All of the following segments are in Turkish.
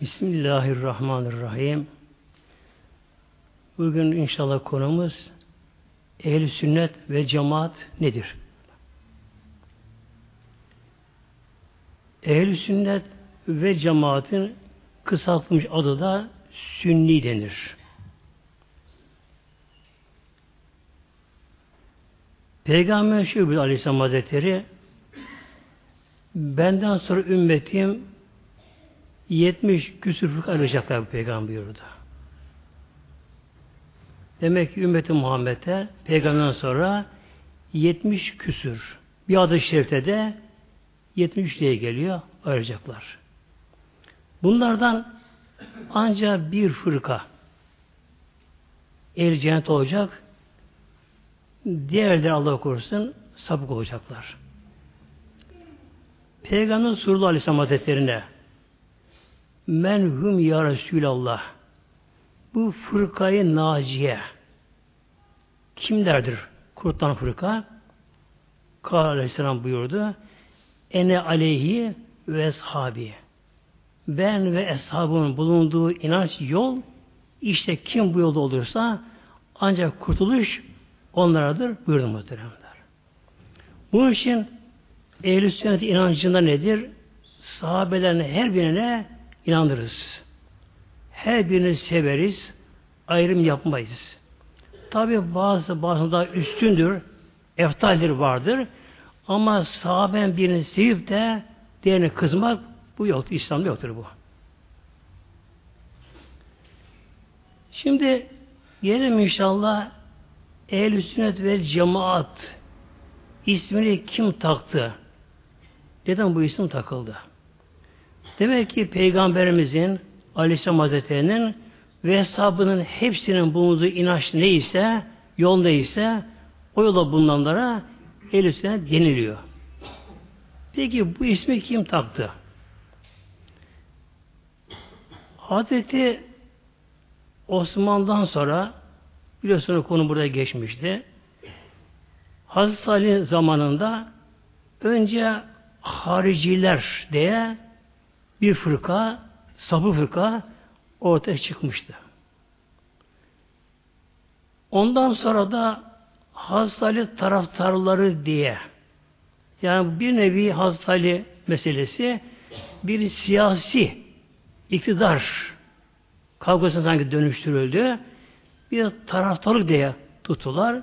Bismillahirrahmanirrahim. Bugün inşallah konumuz ehl sünnet ve cemaat nedir? ehl sünnet ve cemaatin kısaltılmış adı da sünni denir. Peygamber Şubi Aleyhisselam Hazretleri benden sonra ümmetim 70 küsur fırka ayrılacaklar bu peygamber buyurdu. Demek ki ümmeti Muhammed'e peygamberden sonra 70 küsür. Bir adı şerifte de 73 diye geliyor ayrılacaklar. Bunlardan ancak bir fırka el cennet olacak diğerleri Allah korusun sapık olacaklar. Peygamber Surullah Aleyhisselam Hazretlerine Men hum ya Resulallah bu fırkayı naciye kimlerdir? Kurtlan fırka Kâl Aleyhisselam buyurdu Ene aleyhi ve eshabi ben ve eshabımın bulunduğu inanç yol işte kim bu yolda olursa ancak kurtuluş onlaradır buyurdu muhteremler. Bunun için ehl-i sünnet inancında nedir? Sahabelerin her birine inanırız. Her birini severiz. Ayrım yapmayız. Tabi bazı bazı da üstündür. Eftaldir vardır. Ama sahaben birini sevip de diğerine kızmak bu yoktur. İslam'da yoktur bu. Şimdi gelelim inşallah ehl sünnet ve cemaat ismini kim taktı? Neden bu isim takıldı? Demek ki Peygamberimizin Aleyhisselam Hazretleri'nin ve hesabının hepsinin bulunduğu inanç neyse, yol neyse o yola bulunanlara ehl sünnet deniliyor. Peki bu ismi kim taktı? Hazreti Osman'dan sonra biliyorsunuz konu burada geçmişti. Hazreti Ali zamanında önce hariciler diye bir fırka, sabı fırka ortaya çıkmıştı. Ondan sonra da Hazreti taraftarları diye yani bir nevi Hazreti meselesi bir siyasi iktidar kavgasına sanki dönüştürüldü. Bir taraftarlık diye tuttular.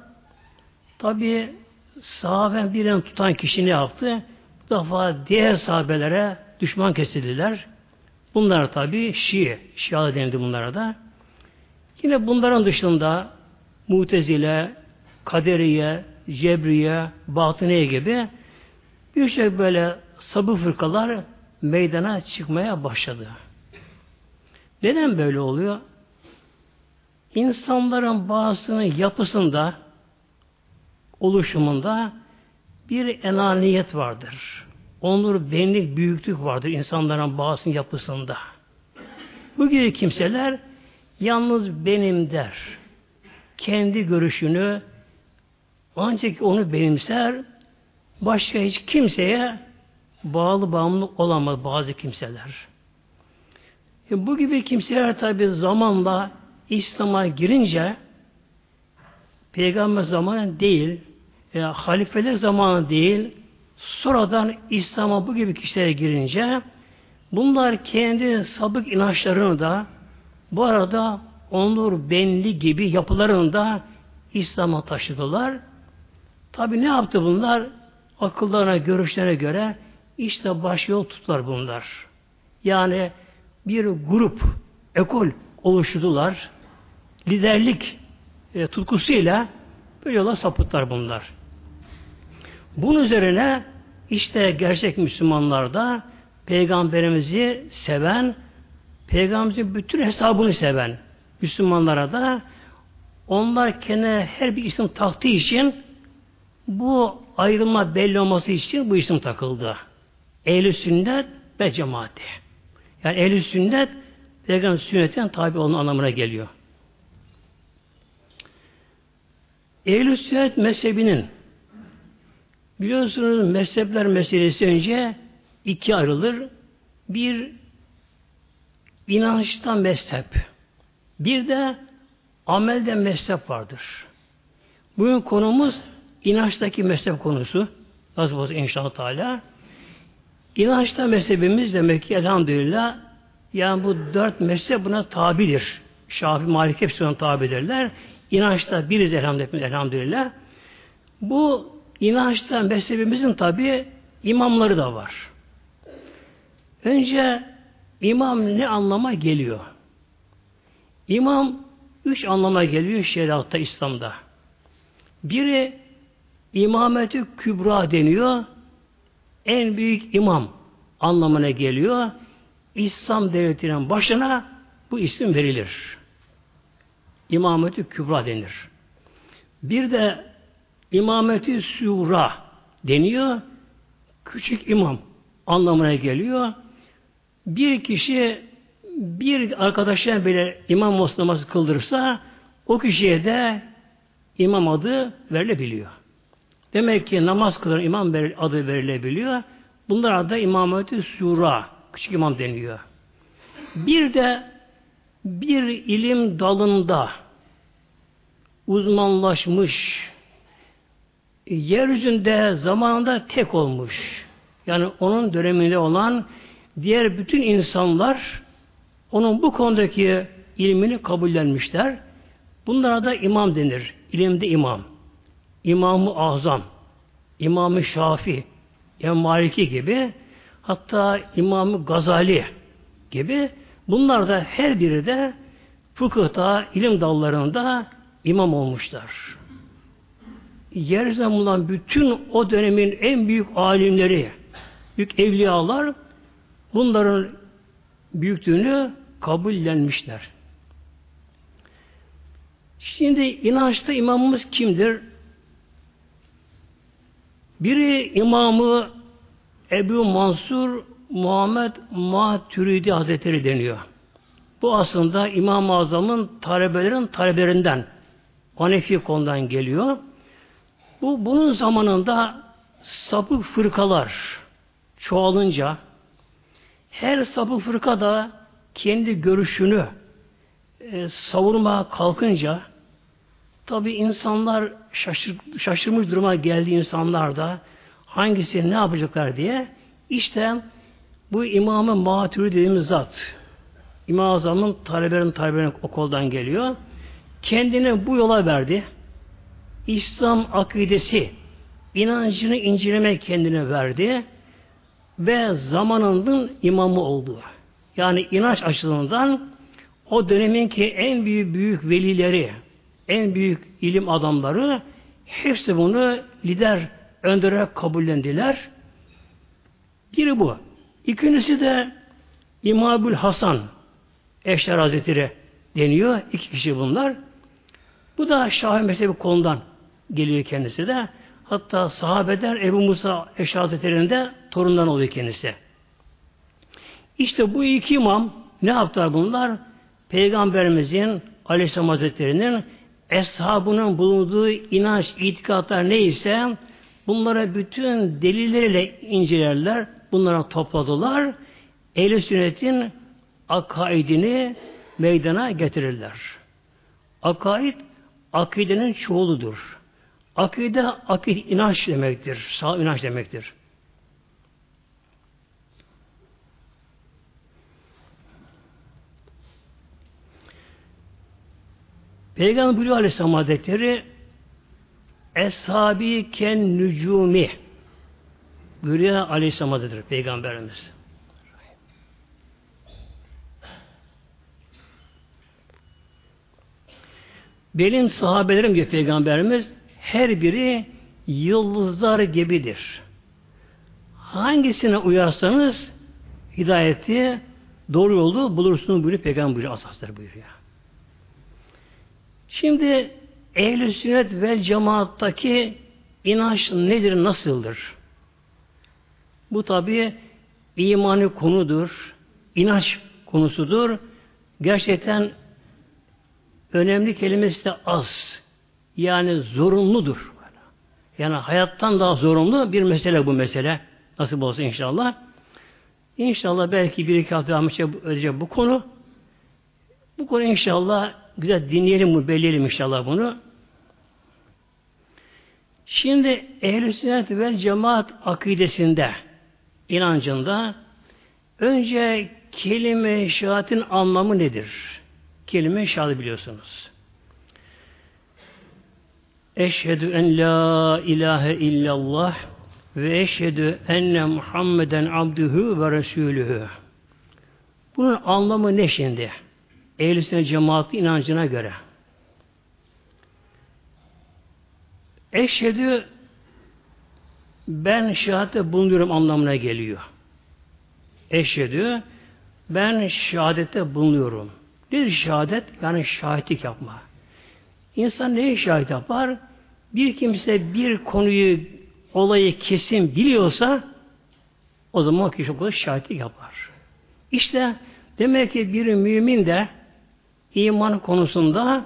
Tabi sahaben birini tutan kişi ne yaptı? Bu defa diğer sahabelere düşman kesildiler. Bunlar tabi Şii, Şia denildi bunlara da. Yine bunların dışında Mutezile, Kaderiye, Cebriye, Batıniye gibi birçok böyle sabı fırkalar meydana çıkmaya başladı. Neden böyle oluyor? İnsanların bazısının yapısında, oluşumunda bir enaniyet vardır. Onur, benlik, büyüklük vardır insanların bazısının yapısında. Bu gibi kimseler yalnız benim der. Kendi görüşünü ancak onu benimser, başka hiç kimseye bağlı bağımlı olamaz bazı kimseler. E bu gibi kimseler tabi zamanla İslam'a girince peygamber zamanı değil, e, halifeler zamanı değil, sonradan İslam'a bu gibi kişilere girince bunlar kendi sabık inançlarını da bu arada onur benli gibi yapılarını da İslam'a taşıdılar. Tabi ne yaptı bunlar? Akıllarına, görüşlerine göre işte baş yol tuttular bunlar. Yani bir grup, ekol oluşturdular. Liderlik e, tutkusuyla böyle yola sapıtlar bunlar. Bunun üzerine işte gerçek Müslümanlar da peygamberimizi seven, peygamberimizin bütün hesabını seven Müslümanlara da onlar kendine her bir isim taktığı için bu ayrılma belli olması için bu isim takıldı. Ehl-i sünnet ve cemaati. Yani ehl sünnet peygamber sünnetine tabi olma anlamına geliyor. ehl sünnet mezhebinin biliyorsunuz mezhepler meselesi önce iki ayrılır. Bir inançtan mezhep. Bir de amelden mezhep vardır. Bugün konumuz inançtaki mezhep konusu. Nasıl olsa inşallah Teala. İnançta mezhebimiz demek ki elhamdülillah yani bu dört mezhep buna tabidir. Şafi, Malik hepsi ona tabidirler. İnançta biriz elhamdülillah. elhamdülillah. Bu inançta mezhebimizin tabi imamları da var. Önce imam ne anlama geliyor? İmam üç anlama geliyor şeriatta, İslam'da. Biri imameti kübra deniyor. En büyük imam anlamına geliyor. İslam devletinin başına bu isim verilir. İmameti kübra denir. Bir de imameti sura deniyor. Küçük imam anlamına geliyor. Bir kişi bir arkadaşına bile imam namazı kıldırırsa o kişiye de imam adı verilebiliyor. Demek ki namaz kılan imam adı verilebiliyor. Bunlar adı imameti sura, küçük imam deniyor. Bir de bir ilim dalında uzmanlaşmış, yeryüzünde zamanında tek olmuş. Yani onun döneminde olan diğer bütün insanlar onun bu konudaki ilmini kabullenmişler. Bunlara da imam denir. İlimde imam. İmamı Azam, İmamı Şafi, İmam Maliki gibi hatta İmamı Gazali gibi bunlar da her biri de fıkıhta, ilim dallarında imam olmuşlar. Yeryüzünde bulunan bütün o dönemin en büyük alimleri, büyük evliyalar bunların büyüklüğünü kabullenmişler. Şimdi inançta imamımız kimdir? Biri imamı Ebu Mansur Muhammed Maturidi Hazretleri deniyor. Bu aslında İmam-ı Azam'ın talebelerin talebelerinden Hanefi konudan geliyor. Bu bunun zamanında sapık fırkalar çoğalınca her sapık fırka da kendi görüşünü e, savurmaya kalkınca tabi insanlar şaşır, şaşırmış duruma geldi insanlar da hangisi ne yapacaklar diye işte bu matürü dediğimiz zat İmam Azam'ın talebelerin talebelerin okuldan geliyor. Kendini bu yola verdi. İslam akidesi inancını inceleme kendine verdi ve zamanının imamı oldu. Yani inanç açısından o döneminki en büyük büyük velileri, en büyük ilim adamları hepsi bunu lider öndere kabullendiler. Biri bu. İkincisi de İmabül Hasan Eşler Hazretleri deniyor. İki kişi bunlar. Bu da Şahin mezhebi konudan geliyor kendisi de. Hatta sahabeder Ebu Musa de torundan oluyor kendisi. İşte bu iki imam ne yaptılar bunlar? Peygamberimizin Aleyhisselam Hazretleri'nin eshabının bulunduğu inanç, itikatlar neyse bunlara bütün delilleriyle incelerler. Bunlara topladılar. Ehl-i sünnetin akaidini meydana getirirler. Akaid akidenin çoğuludur. Akide akid inanç demektir. Sağ inanç demektir. Peygamber buyuruyor Aleyhisselam Hazretleri Eshabi ken nücumi buyuruyor Aleyhisselam Hazretleri Peygamberimiz. Benim sahabelerim diyor Peygamberimiz her biri yıldızlar gibidir. Hangisine uyarsanız hidayeti doğru yolu bulursunuz buyuruyor Peygamber buyuruyor. Asaslar buyuruyor. Şimdi ehl sünnet ve cemaattaki inanç nedir, nasıldır? Bu tabi imani konudur, inanç konusudur. Gerçekten önemli kelimesi de az. Yani zorunludur. Yani hayattan daha zorunlu bir mesele bu mesele. Nasıl olsa inşallah. İnşallah belki bir iki hafta edecek bu konu. Bu konu inşallah güzel dinleyelim bu, belleyelim inşallah bunu. Şimdi ehl-i sünnet ve cemaat akidesinde, inancında önce kelime şehadetin anlamı nedir? Kelime şehadet biliyorsunuz. Eşhedü en la ilahe illallah ve eşhedü enne Muhammeden abdühü ve resulühü. Bunun anlamı ne şimdi? Ehl-i cemaati inancına göre. Eşhedü ben şehadete bulunuyorum anlamına geliyor. Eşhedü ben şehadette bulunuyorum. Bir şehadet yani şahitlik yapma. İnsan neyi şahit yapar? Bir kimse bir konuyu, olayı kesin biliyorsa o zaman kişi o şahitlik yapar. İşte demek ki bir mümin de iman konusunda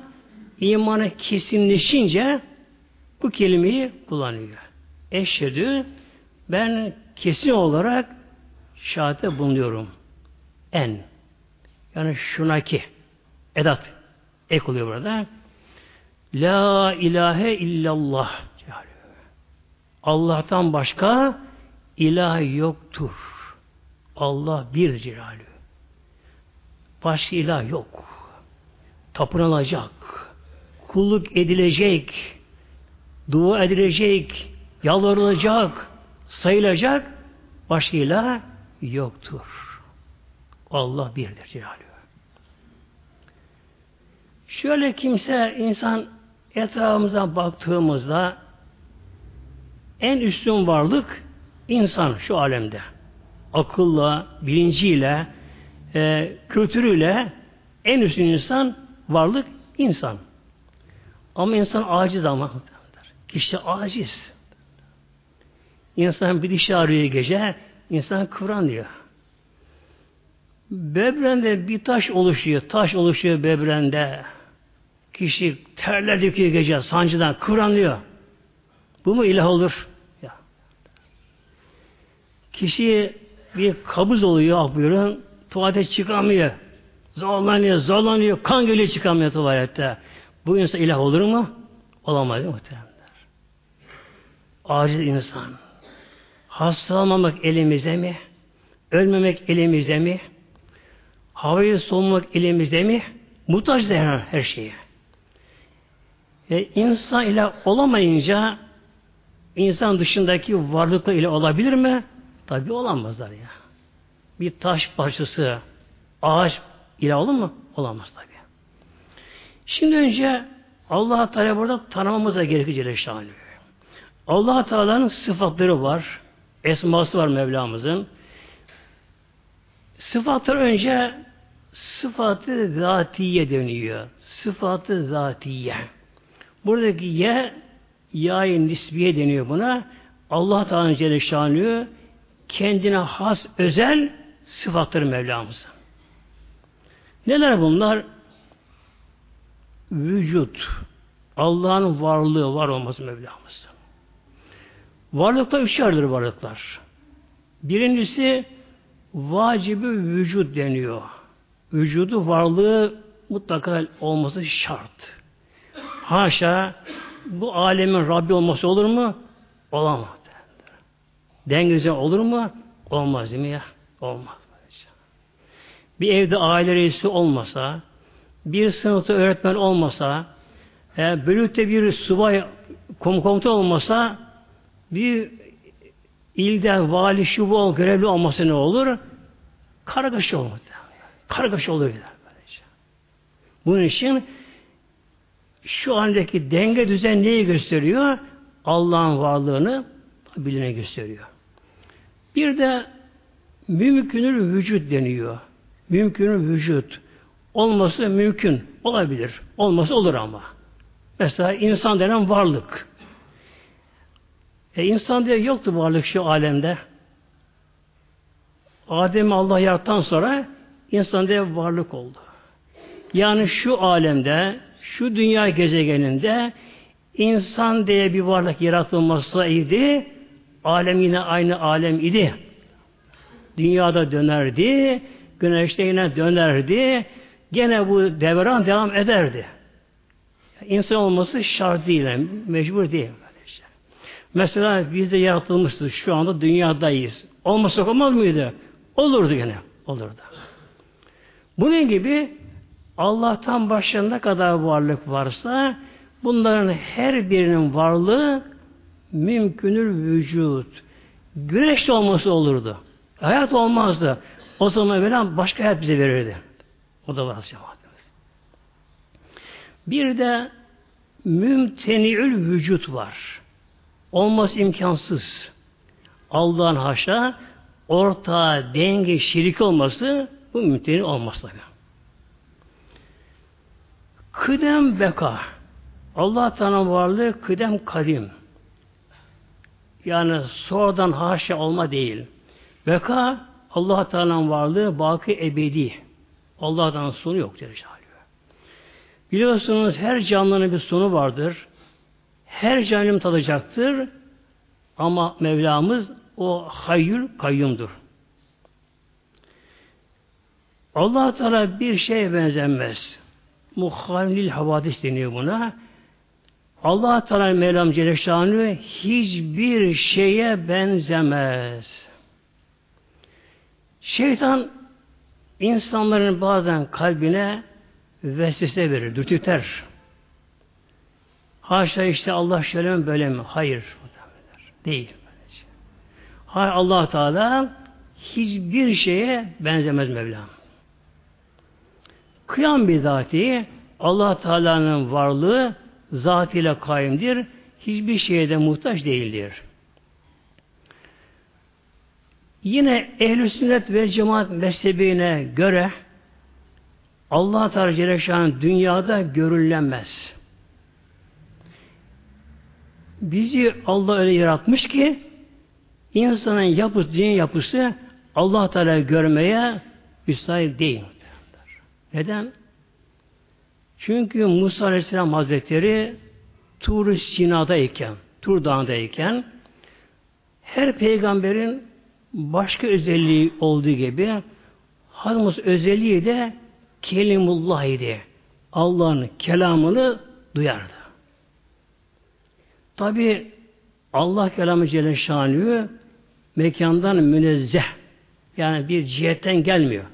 imanı kesinleşince bu kelimeyi kullanıyor. Eşhedü ben kesin olarak şahate bulunuyorum. En. Yani şunaki edat ek oluyor burada. La ilahe illallah. Allah'tan başka ilah yoktur. Allah bir cilalü. Başka ilah yok. Tapınılacak. Kulluk edilecek. Dua edilecek. Yalvarılacak. Sayılacak. Başka ilah yoktur. Allah birdir cilalü. Şöyle kimse insan etrafımıza baktığımızda en üstün varlık insan şu alemde. Akılla, bilinciyle, e, kültürüyle en üstün insan varlık insan. Ama insan aciz ama. Kişi aciz. İnsan bir dişi arıyor gece, insan kıvranıyor. Bebrende bir taş oluşuyor, taş oluşuyor bebrende. Kişi terler döküyor gece, sancıdan kıvranıyor. Bu mu ilah olur? Ya. Kişi bir kabız oluyor, ah buyurun, tuvalete çıkamıyor. Zorlanıyor, zorlanıyor, kan geliyor çıkamıyor tuvalette. Bu insan ilah olur mu? Olamaz muhteremler. Aciz insan. Hastalanmamak elimizde mi? Ölmemek elimizde mi? Havayı solmak elimizde mi? Muhtaç her, her şeye. E, insan ile olamayınca insan dışındaki varlıkla ile olabilir mi? Tabi olamazlar ya. Bir taş parçası, ağaç ile olur mu? Olamaz tabi. Şimdi önce Allah Teala burada tanımamıza gerekecek şanı. Allah Teala'nın sıfatları var. Esması var Mevlamızın. Sıfatlar önce sıfatı zatiye dönüyor. Sıfatı zatiye. Buradaki ye yayı nisbiye deniyor buna. Allah Teala Celle Şanlı kendine has özel sıfatları Mevlamızın. Neler bunlar? Vücut. Allah'ın varlığı var olması Mevlamızın. Varlıkta üçerdir varlıklar. Birincisi vacibi vücut deniyor. Vücudu varlığı mutlaka olması şart. Haşa bu alemin Rabbi olması olur mu? Olamaz. Dengesi olur mu? Olmaz değil mi ya? Olmaz. Bir evde aile reisi olmasa, bir sınıfta öğretmen olmasa, e, bölükte bir subay komutan olmasa, bir ilde vali şu bu görevli olması ne olur? Kargaşa olur. Kargaşa olur. Bunun için şu andaki denge düzen neyi gösteriyor? Allah'ın varlığını bilene gösteriyor. Bir de mümkünür vücut deniyor. Mümkünür vücut. Olması mümkün. Olabilir. Olması olur ama. Mesela insan denen varlık. E insan diye yoktu varlık şu alemde. Adem'i Allah yarattan sonra insan diye varlık oldu. Yani şu alemde, şu dünya gezegeninde insan diye bir varlık yaratılmasaydı alem yine aynı alem idi. dünyada dönerdi, güneşte yine dönerdi, gene bu devran devam ederdi. İnsan olması şart değil, mecbur değil. Mesela biz de yaratılmışız, şu anda dünyadayız. Olmasa olmaz mıydı? Olurdu gene, olurdu. Bunun gibi Allah'tan başka ne kadar varlık varsa bunların her birinin varlığı mümkünür vücut. Güneş de olması olurdu. Hayat olmazdı. O zaman Mevlam başka hayat bize verirdi. O da var cemaatimiz. Bir de mümteniül vücut var. Olmaz imkansız. Allah'ın haşa orta denge, şirik olması bu mümteni olmaz tabi. Kıdem beka. Allah Teala varlığı kıdem kadim. Yani sonradan haşa olma değil. Beka Allah Teala'nın varlığı baki ebedi. Allah'tan sonu yok diyor. Biliyorsunuz her canlının bir sonu vardır. Her canlım tadacaktır. Ama Mevlamız o hayyül kayyumdur. allah Teala bir şeye benzemez. Muhalil havadis deniyor buna. allah Teala Mevlam Celle hiçbir şeye benzemez. Şeytan insanların bazen kalbine vesvese verir, dürtüter. Haşa işte Allah şöyle mi böyle mi? Hayır. Değil. Hayır allah Teala hiçbir şeye benzemez Mevlam. Kıyam bir zati allah Teala'nın varlığı zatıyla kaimdir. Hiçbir şeye de muhtaç değildir. Yine ehl sünnet ve cemaat mezhebine göre Allah Teala Celle dünyada görülmez. Bizi Allah öyle yaratmış ki insanın yapısı, dünya yapısı Allah Teala görmeye müsait değil. Neden? Çünkü Musa Aleyhisselam Hazretleri Tur Sina'dayken, Tur Dağı'ndayken her peygamberin başka özelliği olduğu gibi Hazreti özelliği de Kelimullah idi. Allah'ın kelamını duyardı. Tabi Allah kelamı Celle Şanlı mekandan münezzeh yani bir cihetten gelmiyor.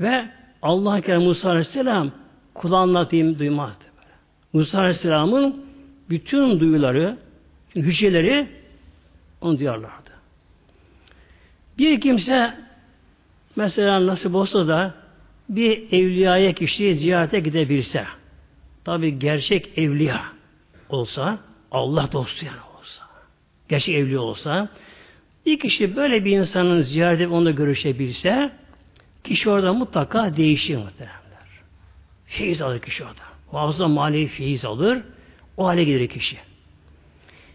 Ve Allah kelamı Musa Aleyhisselam kulağına duymazdı. Böyle. Musa Aleyhisselam'ın bütün duyuları, hücreleri onu duyarlardı. Bir kimse mesela nasip olsa da bir evliyaya kişi ziyarete gidebilse tabi gerçek evliya olsa Allah dostu yani olsa gerçek evliya olsa bir kişi böyle bir insanın ziyaret edip onunla görüşebilse kişi orada mutlaka değişir muhtemelenler. Feyiz alır kişi orada. Muhafıza manevi feyiz alır. O hale gelir kişi.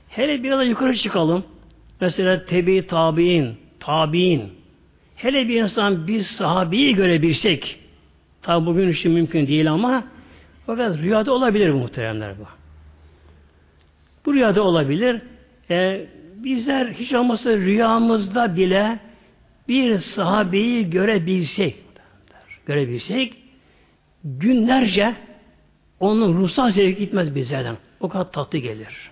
Hele biraz da yukarı çıkalım. Mesela tebi tabi'in tabi'in. Hele bir insan bir sahabeyi görebilsek, tabi bugün için mümkün değil ama fakat rüyada olabilir bu muhteremler bu. Bu rüyada olabilir. Ee, bizler hiç olmazsa rüyamızda bile bir sahabeyi görebilsek, görebilsek, günlerce onun ruhsal zevki gitmez bizlerden. O kadar tatlı gelir.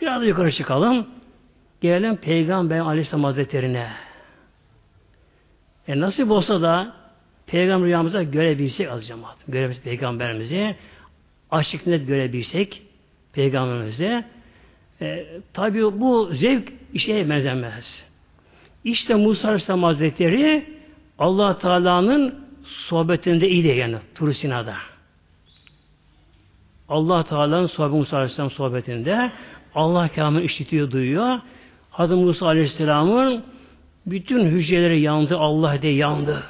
Biraz yukarı çıkalım. Gelelim Peygamber Aleyhisselam Hazretleri'ne. E nasip olsa da Peygamber rüyamıza görebilsek az cemaat. Görebilsek Peygamberimizi açık net görebilsek Peygamberimizi e, tabi bu zevk işe benzemez. İşte Musa Aleyhisselam Hazretleri allah Teala'nın sohbetinde iyiydi yani Tur Sina'da. allah Teala'nın sohbeti Musa Aleyhisselam sohbetinde Allah kelamını işitiyor, duyuyor. Hazreti Musa Aleyhisselam'ın bütün hücreleri yandı, Allah de yandı.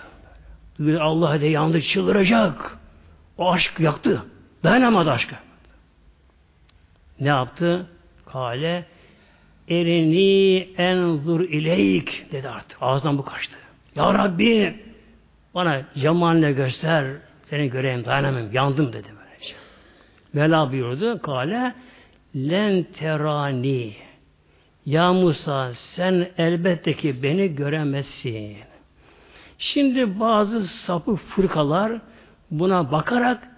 Allah de yandı, çıldıracak. O aşk yaktı. Dayanamadı aşkı. Ne yaptı? Kale erini enzur ileyk dedi artık. Ağzından bu kaçtı. Ya Rabbi bana cemaline göster seni göreyim dayanamam yandım dedi böylece. Mela buyurdu. Kale len terani Ya Musa sen elbette ki beni göremezsin. Şimdi bazı sapı fırkalar buna bakarak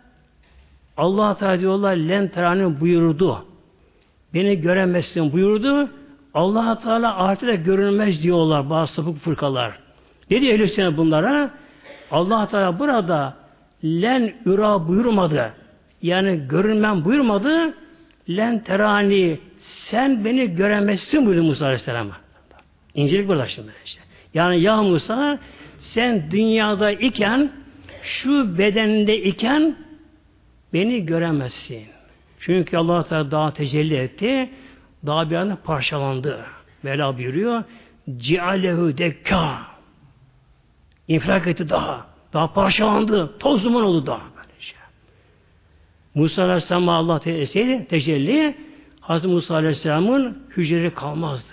Allah Teala diyorlar lenterani buyurdu. Beni göremezsin buyurdu. Allah Teala ahirette görünmez diyorlar bazı sapık fırkalar. Ne diyor ehl bunlara? Allah Teala burada len üra buyurmadı. Yani görünmem buyurmadı. Len terani sen beni göremezsin buyurdu Musa Aleyhisselam'a. İncelik burada şimdi işte. Yani ya Musa sen dünyada iken şu bedeninde iken beni göremezsin. Çünkü Allah Teala daha tecelli etti. Daha bir anda parçalandı. Mevla buyuruyor. Cialehu dekka. İnfilak etti daha. Daha parçalandı. Toz duman oldu daha. Böylece. Musa Aleyhisselam'a Allah te tecelli Hazreti Musa Aleyhisselam'ın hücreleri kalmazdı.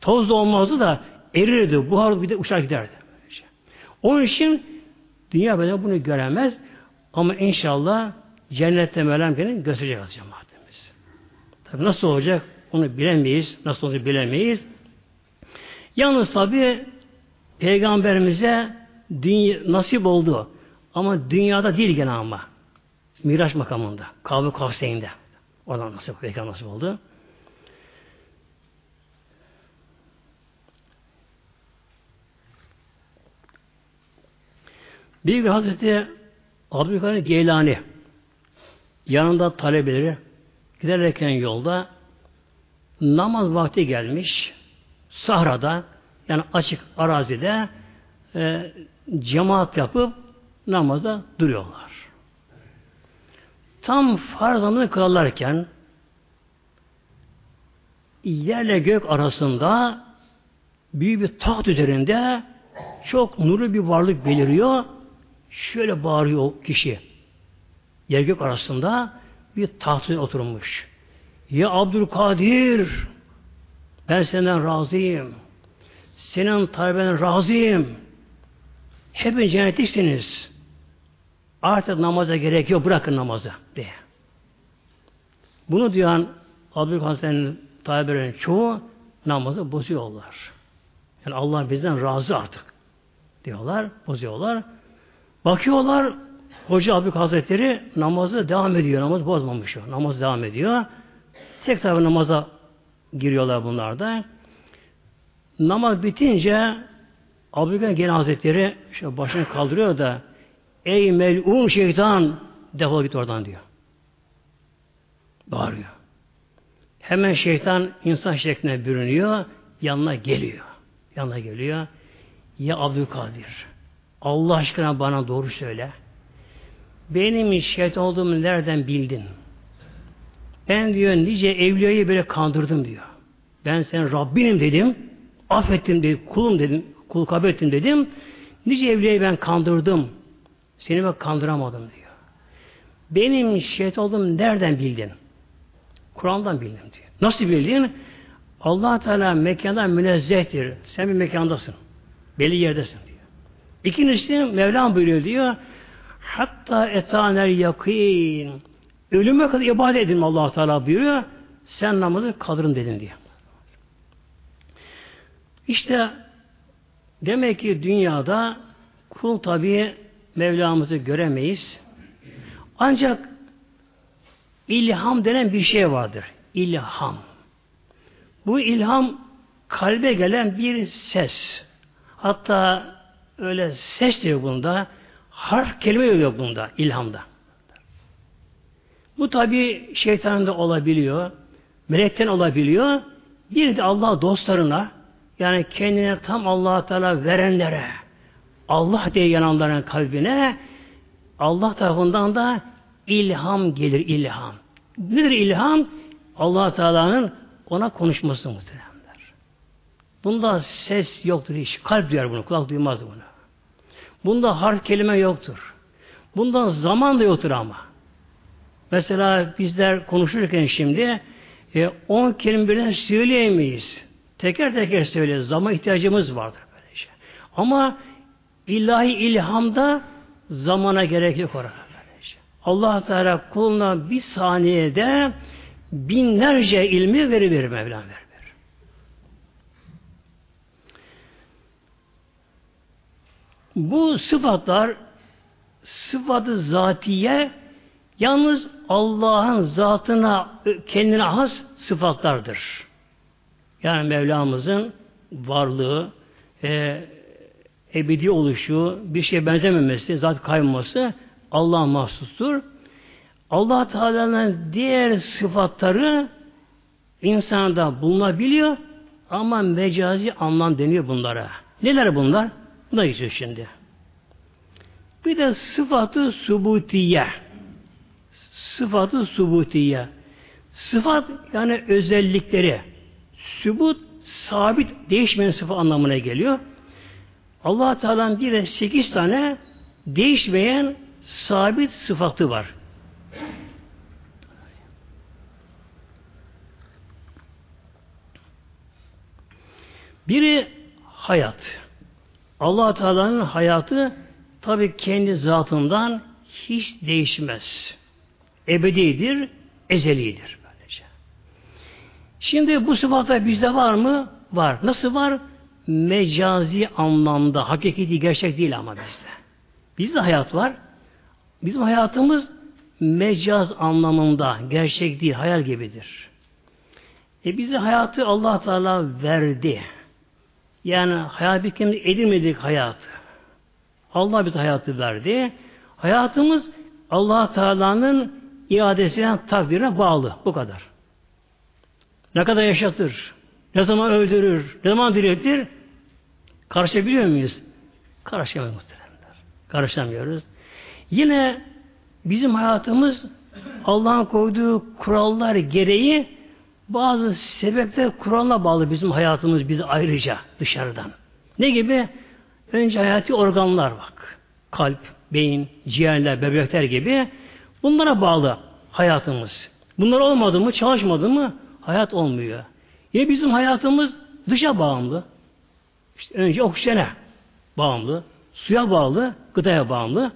Toz da olmazdı da erirdi. Buhar bir de uçar giderdi. Böylece. Onun için dünya böyle bunu göremez. Ama inşallah cennette Mevlam beni gösterecek az cemaatimiz. Tabi nasıl olacak onu bilemeyiz. Nasıl olacak bilemeyiz. Yalnız tabi peygamberimize dünya, nasip oldu. Ama dünyada değil gene ama. Miraç makamında. Kavmi Kavseyn'de. Oradan nasip, peygamber nasip oldu. Bir gün Hazreti Abdülkadir Geylani yanında talebeleri giderken yolda namaz vakti gelmiş sahrada yani açık arazide e, cemaat yapıp namazda duruyorlar. Tam farz namazını kılarlarken yerle gök arasında büyük bir taht üzerinde çok nuru bir varlık beliriyor. Şöyle bağırıyor kişi. Yer gök arasında bir tahtaya oturmuş. Ya Abdülkadir ben senden razıyım. Senin talebenden razıyım. Hepiniz cennetliksiniz. Artık namaza gerek yok. Bırakın namazı diye. Bunu duyan Abdülkadir'in talebelerin çoğu namazı bozuyorlar. Yani Allah bizden razı artık diyorlar, bozuyorlar. Bakıyorlar Hoca Abdülk Hazretleri namazı devam ediyor. Namaz bozmamış o. Namaz devam ediyor. Tek tabi namaza giriyorlar bunlar da. Namaz bitince Abdülkadir Gene Hazretleri şu başını kaldırıyor da Ey melun şeytan defol git oradan diyor. Bağırıyor. Hemen şeytan insan şekline bürünüyor, yanına geliyor. Yanına geliyor. Ya Abdülkadir, Allah aşkına bana doğru söyle. Benim şeytan olduğumu nereden bildin? Ben diyor nice evliyayı böyle kandırdım diyor. Ben sen Rabbinim dedim. Affettim dedim. Kulum dedim. Kul kabul ettim dedim. Nice evliyayı ben kandırdım. Seni ben kandıramadım diyor. Benim şeytan olduğumu nereden bildin? Kur'an'dan bildim diyor. Nasıl bildin? allah Teala mekandan münezzehtir. Sen bir mekandasın. Belli yerdesin diyor. İkincisi Mevlam buyuruyor diyor. Hatta etaner yakın. Ölüme kadar ibadet edin allah Teala buyuruyor. Sen namazı kaldırın dedin diye. İşte demek ki dünyada kul tabi Mevlamızı göremeyiz. Ancak ilham denen bir şey vardır. İlham. Bu ilham kalbe gelen bir ses. Hatta öyle ses diyor bunda. Harf kelime yok bunda, ilhamda. Bu tabi şeytanın da olabiliyor. Melekten olabiliyor. Bir de Allah dostlarına yani kendine tam allah Teala verenlere Allah diye yananların kalbine Allah tarafından da ilham gelir ilham. Nedir ilham? allah Teala'nın ona konuşması muhteremler. Bunda ses yoktur hiç. Kalp duyar bunu. Kulak duymaz bunu. Bunda harf kelime yoktur. Bundan zaman da yoktur ama. Mesela bizler konuşurken şimdi 10 e, kelime birden söyleyemeyiz. Teker teker söyleriz. Zaman ihtiyacımız vardır böylece. Ama ilahi ilhamda zamana gerek yok orada. Böylece. Allah Teala kuluna bir saniyede binlerce ilmi veri verir Mevlam verir. Bu sıfatlar sıfatı zatiye yalnız Allah'ın zatına kendine has sıfatlardır. Yani Mevlamızın varlığı, e, ebedi oluşu, bir şeye benzememesi, zat kaymaması Allah'a mahsustur. Allah Teala'nın diğer sıfatları insanda bulunabiliyor ama mecazi anlam deniyor bunlara. Neler bunlar? Buna geçiyor şimdi. Bir de sıfatı subutiye. Sıfatı subutiye. Sıfat yani özellikleri. Sübut sabit değişmeyen sıfat anlamına geliyor. Allah Teala'nın bir de sekiz tane değişmeyen sabit sıfatı var. Biri hayat. Allah Teala'nın hayatı tabi kendi zatından hiç değişmez. Ebedidir, ezelidir böylece. Şimdi bu sıfata bizde var mı? Var. Nasıl var? Mecazi anlamda, hakiki değil, gerçek değil ama bizde. Bizde hayat var. Bizim hayatımız mecaz anlamında, gerçek değil, hayal gibidir. E bize hayatı Allah Teala verdi. Yani hayat bir edilmedik hayatı. Allah bize hayatı verdi. Hayatımız allah Teala'nın iadesine, takdirine bağlı. Bu kadar. Ne kadar yaşatır, ne zaman öldürür, ne zaman diriltir, karışabiliyor muyuz? Karışamıyoruz muhteremler. Karışamıyoruz. Yine bizim hayatımız Allah'ın koyduğu kurallar gereği bazı sebepler Kur'an'a bağlı bizim hayatımız bizi ayrıca dışarıdan. Ne gibi? Önce hayati organlar bak. Kalp, beyin, ciğerler, böbrekler gibi bunlara bağlı hayatımız. Bunlar olmadı mı, çalışmadı mı hayat olmuyor. Yine bizim hayatımız dışa bağımlı. İşte önce oksijene bağımlı, suya bağlı, gıdaya bağımlı.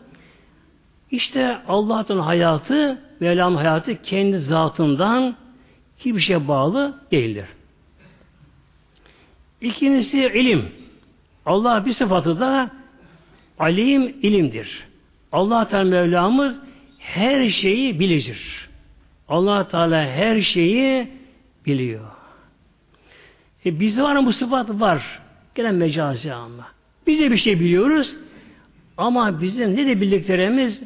İşte Allah'ın hayatı, Mevlam'ın hayatı kendi zatından hiçbir şeye bağlı değildir. İkincisi ilim. Allah bir sıfatı da alim ilimdir. Allah Teala Mevlamız her şeyi bilir. Allah Teala her şeyi biliyor. E bizde var mı bu sıfat? Var. Gene mecazi ama. Biz de bir şey biliyoruz ama bizim ne de bildiklerimiz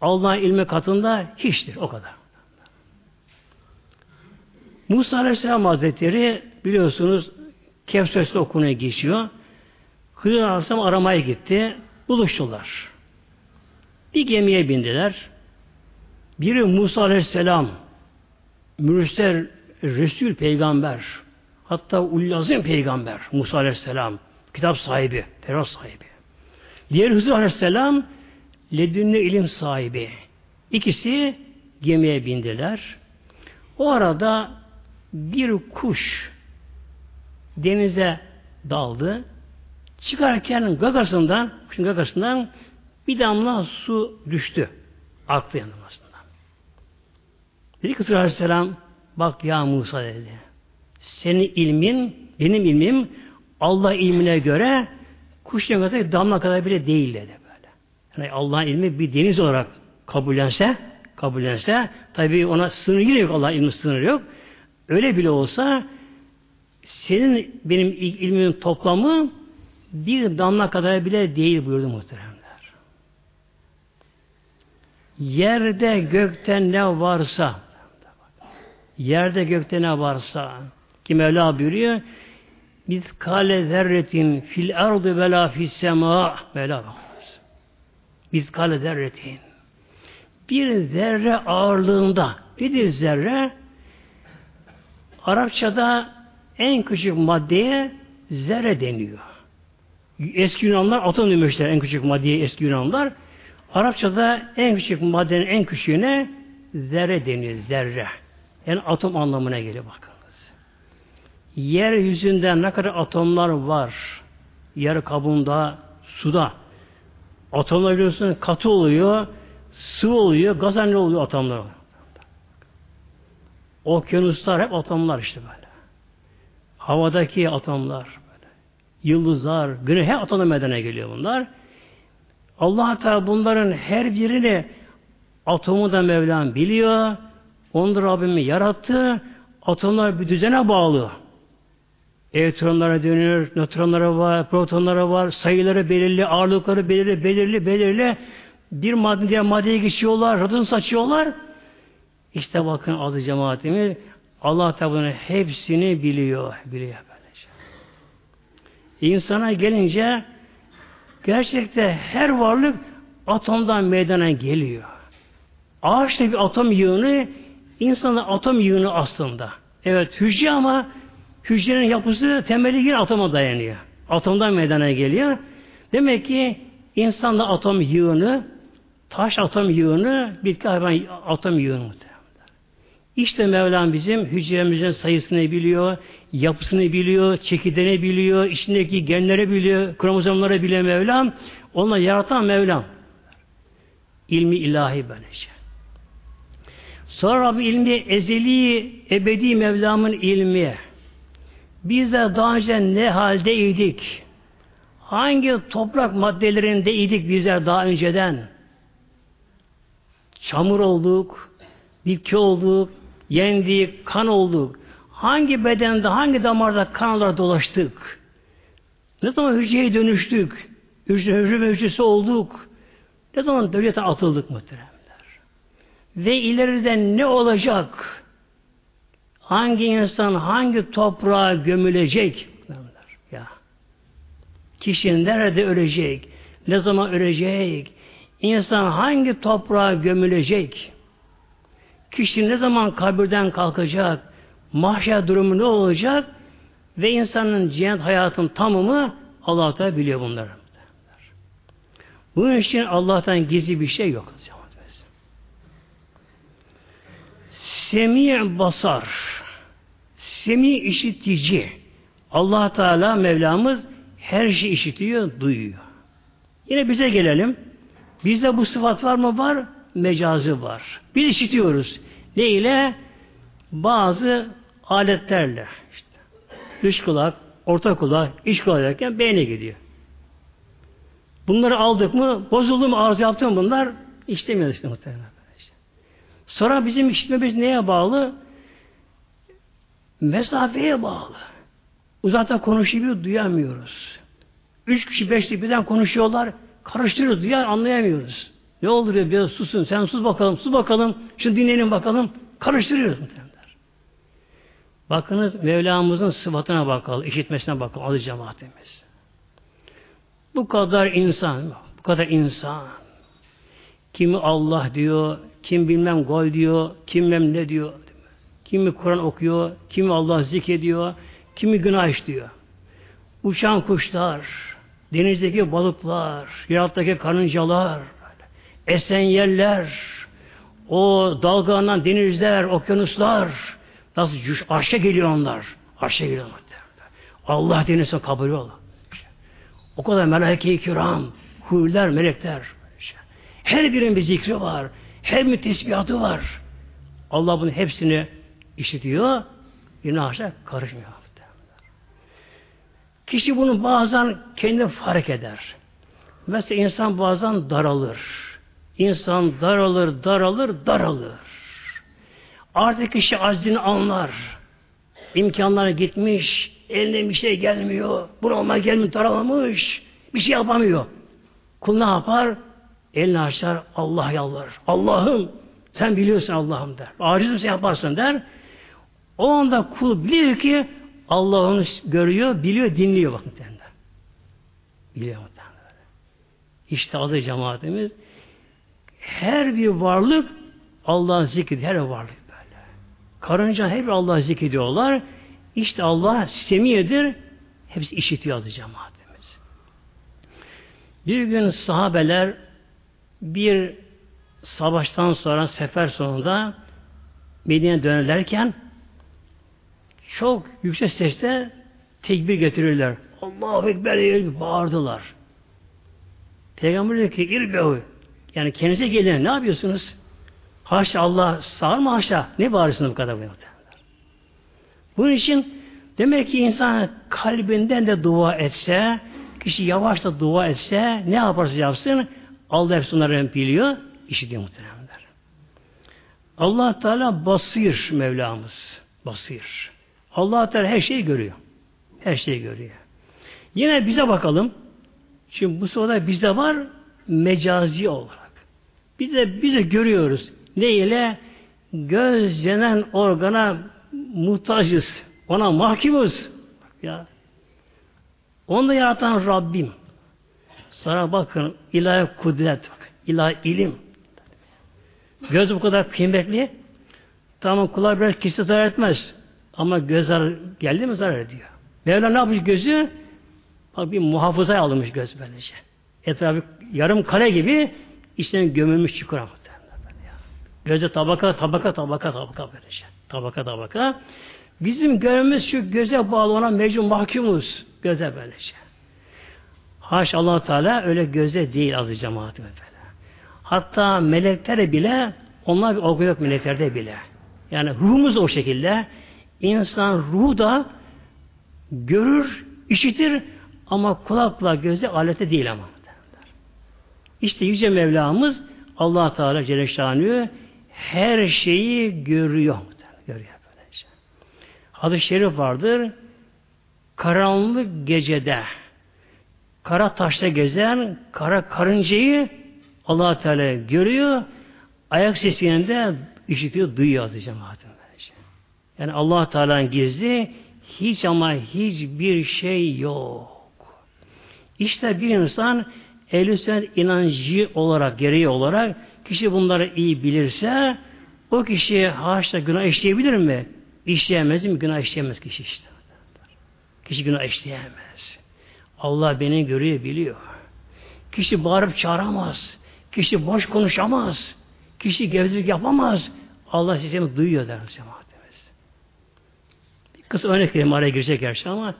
Allah'ın ilmi katında hiçtir. O kadar. Musa Aleyhisselam Hazretleri biliyorsunuz Kevser'de okumaya geçiyor. Hızır Aleyhisselam aramaya gitti. Buluştular. Bir gemiye bindiler. Biri Musa Aleyhisselam Mürsel Resul peygamber hatta Ullazim peygamber Musa Aleyhisselam kitap sahibi, Tevrat sahibi. Diğer Hızır Aleyhisselam ledünlü ilim sahibi. İkisi gemiye bindiler. O arada bir kuş denize daldı. Çıkarken gagasından, kuşun gagasından bir damla su düştü. Aklı yanılmasından. Dedi ki Aleyhisselam bak ya Musa dedi. Senin ilmin, benim ilmim Allah ilmine göre kuşun kadar damla kadar bile değil dedi böyle. Yani Allah'ın ilmi bir deniz olarak kabullense, kabullense tabi ona sınır yok Allah'ın ilmi sınırı yok. Öyle bile olsa senin benim ilmimin toplamı bir damla kadar bile değil buyurdu muhteremler. Yerde gökte ne varsa yerde gökte ne varsa ki Mevla buyuruyor biz kale zerretin fil ardı ve fis sema Mevla bakıyoruz. Biz kale zerretin bir zerre ağırlığında nedir zerre? Arapçada en küçük maddeye zerre deniyor. Eski Yunanlar atom demişler en küçük maddeye eski Yunanlar. Arapçada en küçük maddenin en küçüğüne zerre deniyor. Zerre. Yani atom anlamına geliyor bakınız. Yeryüzünde ne kadar atomlar var. Yer kabuğunda, suda. Atomlar biliyorsunuz katı oluyor, sıvı oluyor, gaz oluyor atomlar. Okyanuslar hep atomlar işte böyle. Havadaki atomlar, böyle. yıldızlar, güneş hep atomla medene geliyor bunlar. Allah Teala bunların her birini atomu da Mevlam biliyor. Onu Rabbimi yarattı. Atomlar bir düzene bağlı. Elektronlara dönüyor, nötronlara var, protonlara var, sayıları belirli, ağırlıkları belirli, belirli, belirli. Bir madde diğer maddeye geçiyorlar, radon saçıyorlar. İşte bakın adı cemaatimiz Allah tabi hepsini biliyor. Biliyor böylece. İnsana gelince gerçekte her varlık atomdan meydana geliyor. Ağaç da bir atom yığını, insanın atom yığını aslında. Evet hücre ama hücrenin yapısı temeli yine atoma dayanıyor. Atomdan meydana geliyor. Demek ki insanda atom yığını, taş atom yığını, bitki hayvan atom yığını. İşte Mevlam bizim hücremizin sayısını biliyor, yapısını biliyor, çekirdeğini biliyor, içindeki genleri biliyor, kromozomları biliyor Mevlam. Onu yaratan Mevlam. İlmi ilahi böylece. Sonra Rabbi ilmi ezeli, ebedi Mevlam'ın ilmi. Biz de daha önce ne haldeydik? Hangi toprak maddelerindeydik bizler daha önceden? Çamur olduk, bitki olduk, yendik, kan olduk. Hangi bedende, hangi damarda kanlar dolaştık? Ne zaman hücreye dönüştük? Hücre, hücre hücresi olduk. Ne zaman devlete atıldık muhteremler? Ve ileride ne olacak? Hangi insan hangi toprağa gömülecek? Ya. Kişi nerede ölecek? Ne zaman ölecek? İnsan hangi toprağa gömülecek? Kişi ne zaman kabirden kalkacak? Mahşer durumu ne olacak? Ve insanın cennet hayatın tamamı Allah da biliyor bunları. Bunun için Allah'tan gizli bir şey yok. Semi basar. Semi işitici. Allah Teala Mevlamız her şeyi işitiyor, duyuyor. Yine bize gelelim. Bizde bu sıfat var mı? Var. Mecazı var. Biz işitiyoruz. Ne ile? Bazı aletlerle. İşte. Dış kulak, orta kulak, iç kulak derken beyne gidiyor. Bunları aldık mı, bozuldu mu, arıza yaptı mı bunlar? İşlemiyoruz işte muhtemelen. İşte. Sonra bizim işitmemiz neye bağlı? Mesafeye bağlı. Uzakta konuşuyor, duyamıyoruz. Üç kişi, beş kişi birden konuşuyorlar, karıştırıyoruz, duyar, anlayamıyoruz. Ne olur ya biraz susun, sen sus bakalım, sus bakalım, şu dinleyelim bakalım, karıştırıyoruz muhtemelen. Bakınız Mevlamızın sıfatına bakalım, işitmesine bakalım, adı cemaatimiz. Bu kadar insan, bu kadar insan. Kimi Allah diyor, kim bilmem gol diyor, kim bilmem ne diyor. Kimi Kur'an okuyor, kimi Allah zikrediyor, kimi günah işliyor. Uçan kuşlar, denizdeki balıklar, yarattaki karıncalar, esen yerler, o dalgalanan denizler, okyanuslar, nasıl arşa geliyor onlar. Arşa geliyorlar. Allah denizse kabul olur. O kadar melaike-i kiram, huriler, melekler. Her birinin bir zikri var. Her bir tesbihatı var. Allah bunun hepsini işitiyor. Yine aşağı karışmıyor. Kişi bunu bazen kendi fark eder. Mesela insan bazen daralır. İnsan daralır, daralır, daralır. Artık kişi aczini anlar. İmkanları gitmiş, eline bir şey gelmiyor. Burama gelmiyor, daralamış. Bir şey yapamıyor. Kul ne yapar? Elini açar, Allah yalvarır. Allah'ım sen biliyorsun Allah'ım der. Acizim sen yaparsın der. O anda kul biliyor ki Allah onu görüyor, biliyor, dinliyor bakın derler. Biliyor muhtemelen. İşte adı cemaatimiz. Her bir varlık Allah'ın zikri, her varlık böyle. Karınca hep Allah'ı zikrediyorlar. İşte Allah semiyedir. Hepsi işitiyor adı cemaatimiz. Bir gün sahabeler bir savaştan sonra sefer sonunda Medine'ye dönerlerken çok yüksek sesle tekbir getirirler. Allahu Ekber diye bağırdılar. Peygamber diyor ki irbehu yani kendinize gelin ne yapıyorsunuz? Haşa Allah sağır mı haşa? Ne bağırıyorsunuz bu kadar? Bunun için demek ki insan kalbinden de dua etse, kişi yavaş da dua etse, ne yaparsa yapsın, Allah hepsi onları biliyor, işitiyor muhteremler. allah Teala basir Mevlamız. Basir. allah Teala her şeyi görüyor. Her şeyi görüyor. Yine bize bakalım. Şimdi bu sırada bizde var mecazi olarak. Biz de, biz görüyoruz. Ne ile? Göz denen organa muhtacız. Ona mahkumuz. Ya. Onu da yaratan Rabbim. Sonra bakın ilahi kudret, ilahi ilim. Göz bu kadar kıymetli. Tamam kulağı biraz kişi zarar etmez. Ama göz zarar, geldi mi zarar ediyor. Mevla ne yapmış gözü? Bak bir muhafaza alınmış göz böylece. Etrafı yarım kare gibi içten gömülmüş çukura Gözde tabaka tabaka tabaka tabaka böylece. Tabaka tabaka. Bizim görmemiz şu göze bağlı olan mecbur mahkumuz. Göze böylece. Haş allah Teala öyle göze değil azı cemaati böyle. Hatta melekler bile onlar bir olgu yok meleklerde bile. Yani ruhumuz o şekilde. İnsan ruhu da görür, işitir ama kulakla göze alete değil ama. İşte Yüce Mevlamız allah Teala Celle her şeyi görüyor. Görüyor böylece. Hadis-i şerif vardır. Karanlık gecede kara taşta gezen kara karıncayı allah Teala görüyor. Ayak sesini de işitiyor, duyuyor azı cemaatim. Yani allah Teala'nın gizli hiç ama hiçbir şey yok. İşte bir insan ehl sünnet inancı olarak, gereği olarak kişi bunları iyi bilirse o kişi haşta günah işleyebilir mi? İşleyemez mi? Günah işleyemez kişi işte. Kişi günah işleyemez. Allah beni görüyor, biliyor. Kişi bağırıp çağıramaz. Kişi boş konuşamaz. Kişi gevezelik yapamaz. Allah sizi duyuyor der cemaatimiz. Bir kısa örnek vereyim araya girecek gerçi ama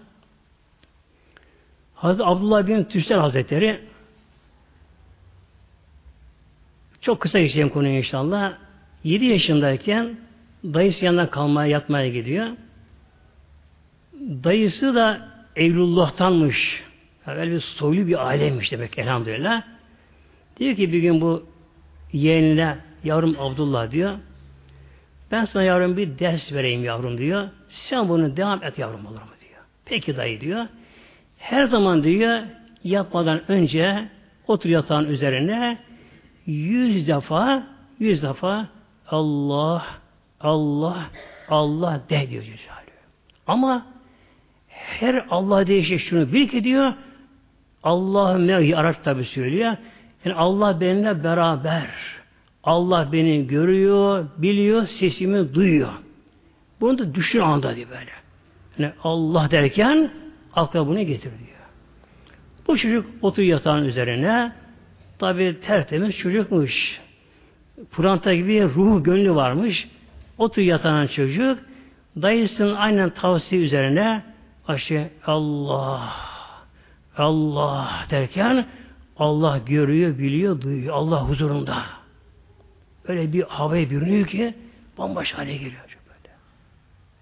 Hazreti Abdullah bin Tüsler Hazretleri çok kısa geçeceğim konuyu inşallah. 7 yaşındayken dayısı yanından kalmaya yatmaya gidiyor. Dayısı da Evlullah'tanmış. Öyle bir soylu bir aileymiş demek elhamdülillah. Diyor ki bir gün bu yeğenine yavrum Abdullah diyor. Ben sana yavrum bir ders vereyim yavrum diyor. Sen bunu devam et yavrum olur mu diyor. Peki dayı diyor. Her zaman diyor yatmadan önce otur yatağın üzerine yüz defa yüz defa Allah Allah Allah de diyor Cezalü. Ama her Allah değişik şunu bil ki diyor Allah'ım araç tabi söylüyor. Yani Allah benimle beraber. Allah beni görüyor, biliyor, sesimi duyuyor. Bunu da düşün anda diyor böyle. Yani Allah derken akla bunu getiriyor. Bu çocuk otur yatağın üzerine tabi tertemiz çocukmuş. Pıranta gibi ruhu gönlü varmış. Otur yatağın çocuk dayısının aynen tavsiye üzerine aşı Allah Allah derken Allah görüyor, biliyor, duyuyor. Allah huzurunda. Öyle bir havaya bürünüyor ki bambaşka hale geliyor. Böyle.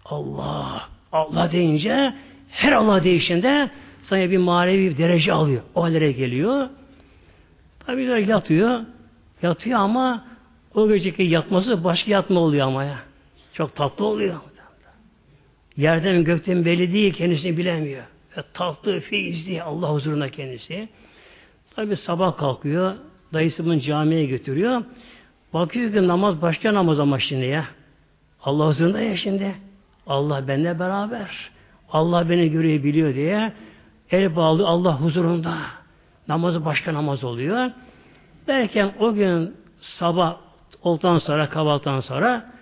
Allah, Allah deyince her Allah değişinde sana bir manevi bir derece alıyor. O hallere geliyor. Tabi de yatıyor. Yatıyor ama o geceki yatması başka yatma oluyor ama ya. Çok tatlı oluyor. Yerden gökten belli değil, kendisini bilemiyor. Ve tatlı, feyizli Allah huzuruna kendisi. Tabi sabah kalkıyor, dayısı bunu camiye götürüyor. Bakıyor ki namaz başka namaz ama şimdi ya. Allah huzurunda ya şimdi. Allah benimle beraber. Allah beni görüyor, biliyor diye el bağlı Allah huzurunda. Namazı başka namaz oluyor. Derken o gün sabah oltan sonra, kahvaltıdan sonra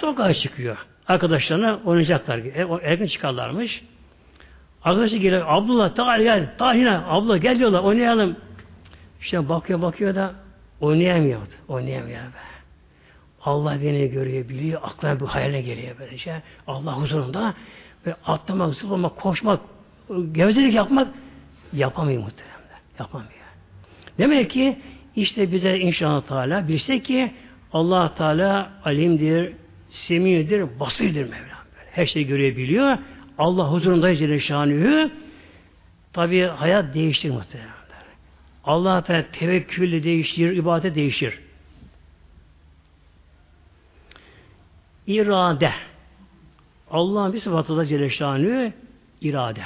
sokağa çıkıyor. Arkadaşlarına oynayacaklar. E, erken çıkarlarmış. Arkadaşı geliyor. Abdullah gel. Ta yine. Abdullah gel diyorlar. Oynayalım. İşte bakıyor bakıyor da oynayamıyor. Oynayamıyor be. Allah beni görüyor, biliyor. Aklına bir hayale geliyor böyle şey. Allah huzurunda ve atlamak, zıplamak, koşmak, gevezelik yapmak yapamıyor muhtemelen. Yapamıyor. Demek ki işte bize inşallah Teala bilse ki Allah Teala alimdir, semidir, basirdir Mevlam. Her şeyi görebiliyor. Allah huzurunda Celle Şanühü tabi hayat değiştir muhtemelen. Allah Teala tevekkülle değişir, ibadet değişir. İrade. Allah'ın bir sıfatı da Celle irade.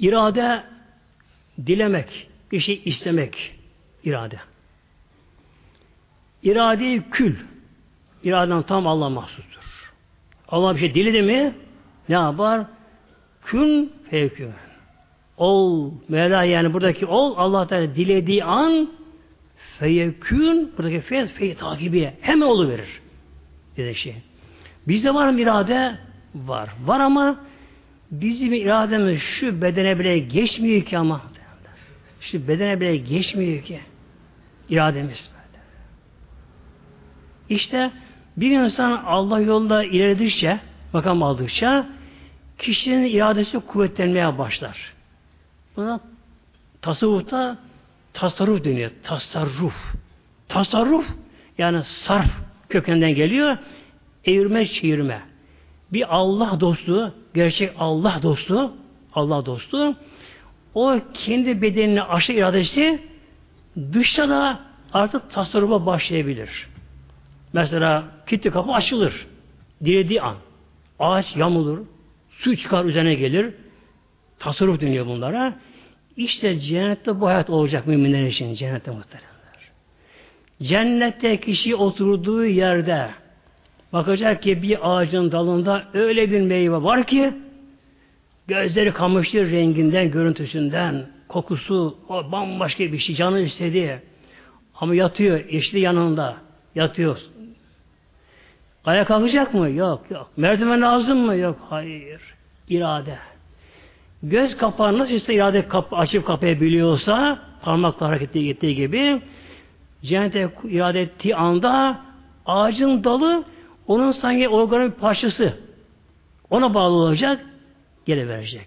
İrade dilemek, bir şey istemek irade. İrade kül. İraden tam Allah mahsustur. Allah bir şey diledi mi ne yapar? Kün fevkün. Ol, Mevla yani buradaki ol Allah Teala dilediği an feyekün buradaki feyz fey takibiye hemen olu verir. Dedi şey. Bizde var mı irade? Var. Var ama bizim irademiz şu bedene bile geçmiyor ki ama. Şu bedene bile geçmiyor ki. irademiz. Böyle. İşte bir insan Allah yolunda ilerledikçe, makam aldıkça kişinin iradesi kuvvetlenmeye başlar. Buna tasavvufta tasarruf deniyor. Tasarruf. Tasarruf yani sarf kökenden geliyor. Eğirme çevirme. Bir Allah dostu, gerçek Allah dostu, Allah dostu o kendi bedenini aşı iradesi dışta da artık tasarrufa başlayabilir. Mesela kilitli kapı açılır. Dilediği an. Ağaç yamulur. Su çıkar üzerine gelir. Tasarruf deniyor bunlara. İşte cennette bu hayat olacak müminler için. Cennette muhteremler. Cennette kişi oturduğu yerde bakacak ki bir ağacın dalında öyle bir meyve var ki gözleri kamıştır renginden, görüntüsünden, kokusu, o bambaşka bir şey canı istedi. Ama yatıyor, eşli yanında. Yatıyor. Ayağa kalkacak mı? Yok, yok. Merdiven lazım mı? Yok, hayır. İrade. Göz kapağı nasıl ise irade kapı, açıp kapayabiliyorsa parmakla hareket ettiği gibi cennete irade ettiği anda ağacın dalı onun sanki organın bir parçası. Ona bağlı olacak, geri verecek.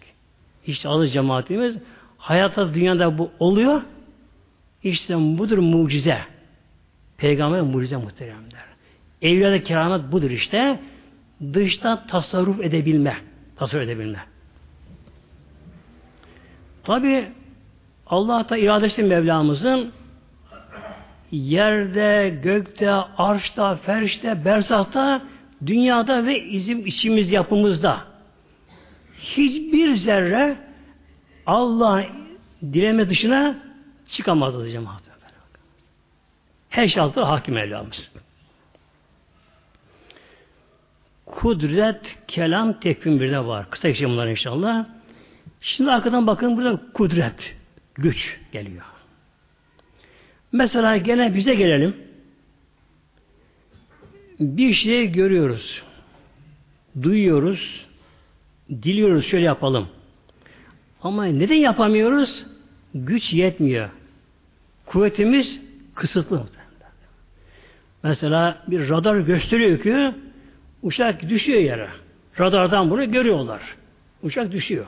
İşte adı cemaatimiz hayatta dünyada bu oluyor. İşte budur mucize. Peygamber mucize muhteremler. Evliyada keramet budur işte. Dışta tasarruf edebilme. Tasarruf edebilme. Tabi Allah da iradesi Mevlamızın yerde, gökte, arşta, ferşte, berzahta, dünyada ve izim içimiz yapımızda hiçbir zerre Allah dileme dışına çıkamaz cemaat. Her şey altında hakim Mevlamız. Kudret, kelam, tekvim bir de var. Kısa geçelim bunlar inşallah. Şimdi arkadan bakın burada kudret, güç geliyor. Mesela gene bize gelelim. Bir şey görüyoruz. Duyuyoruz. Diliyoruz şöyle yapalım. Ama neden yapamıyoruz? Güç yetmiyor. Kuvvetimiz kısıtlı. Mesela bir radar gösteriyor ki uçak düşüyor yere. Radardan bunu görüyorlar. Uçak düşüyor.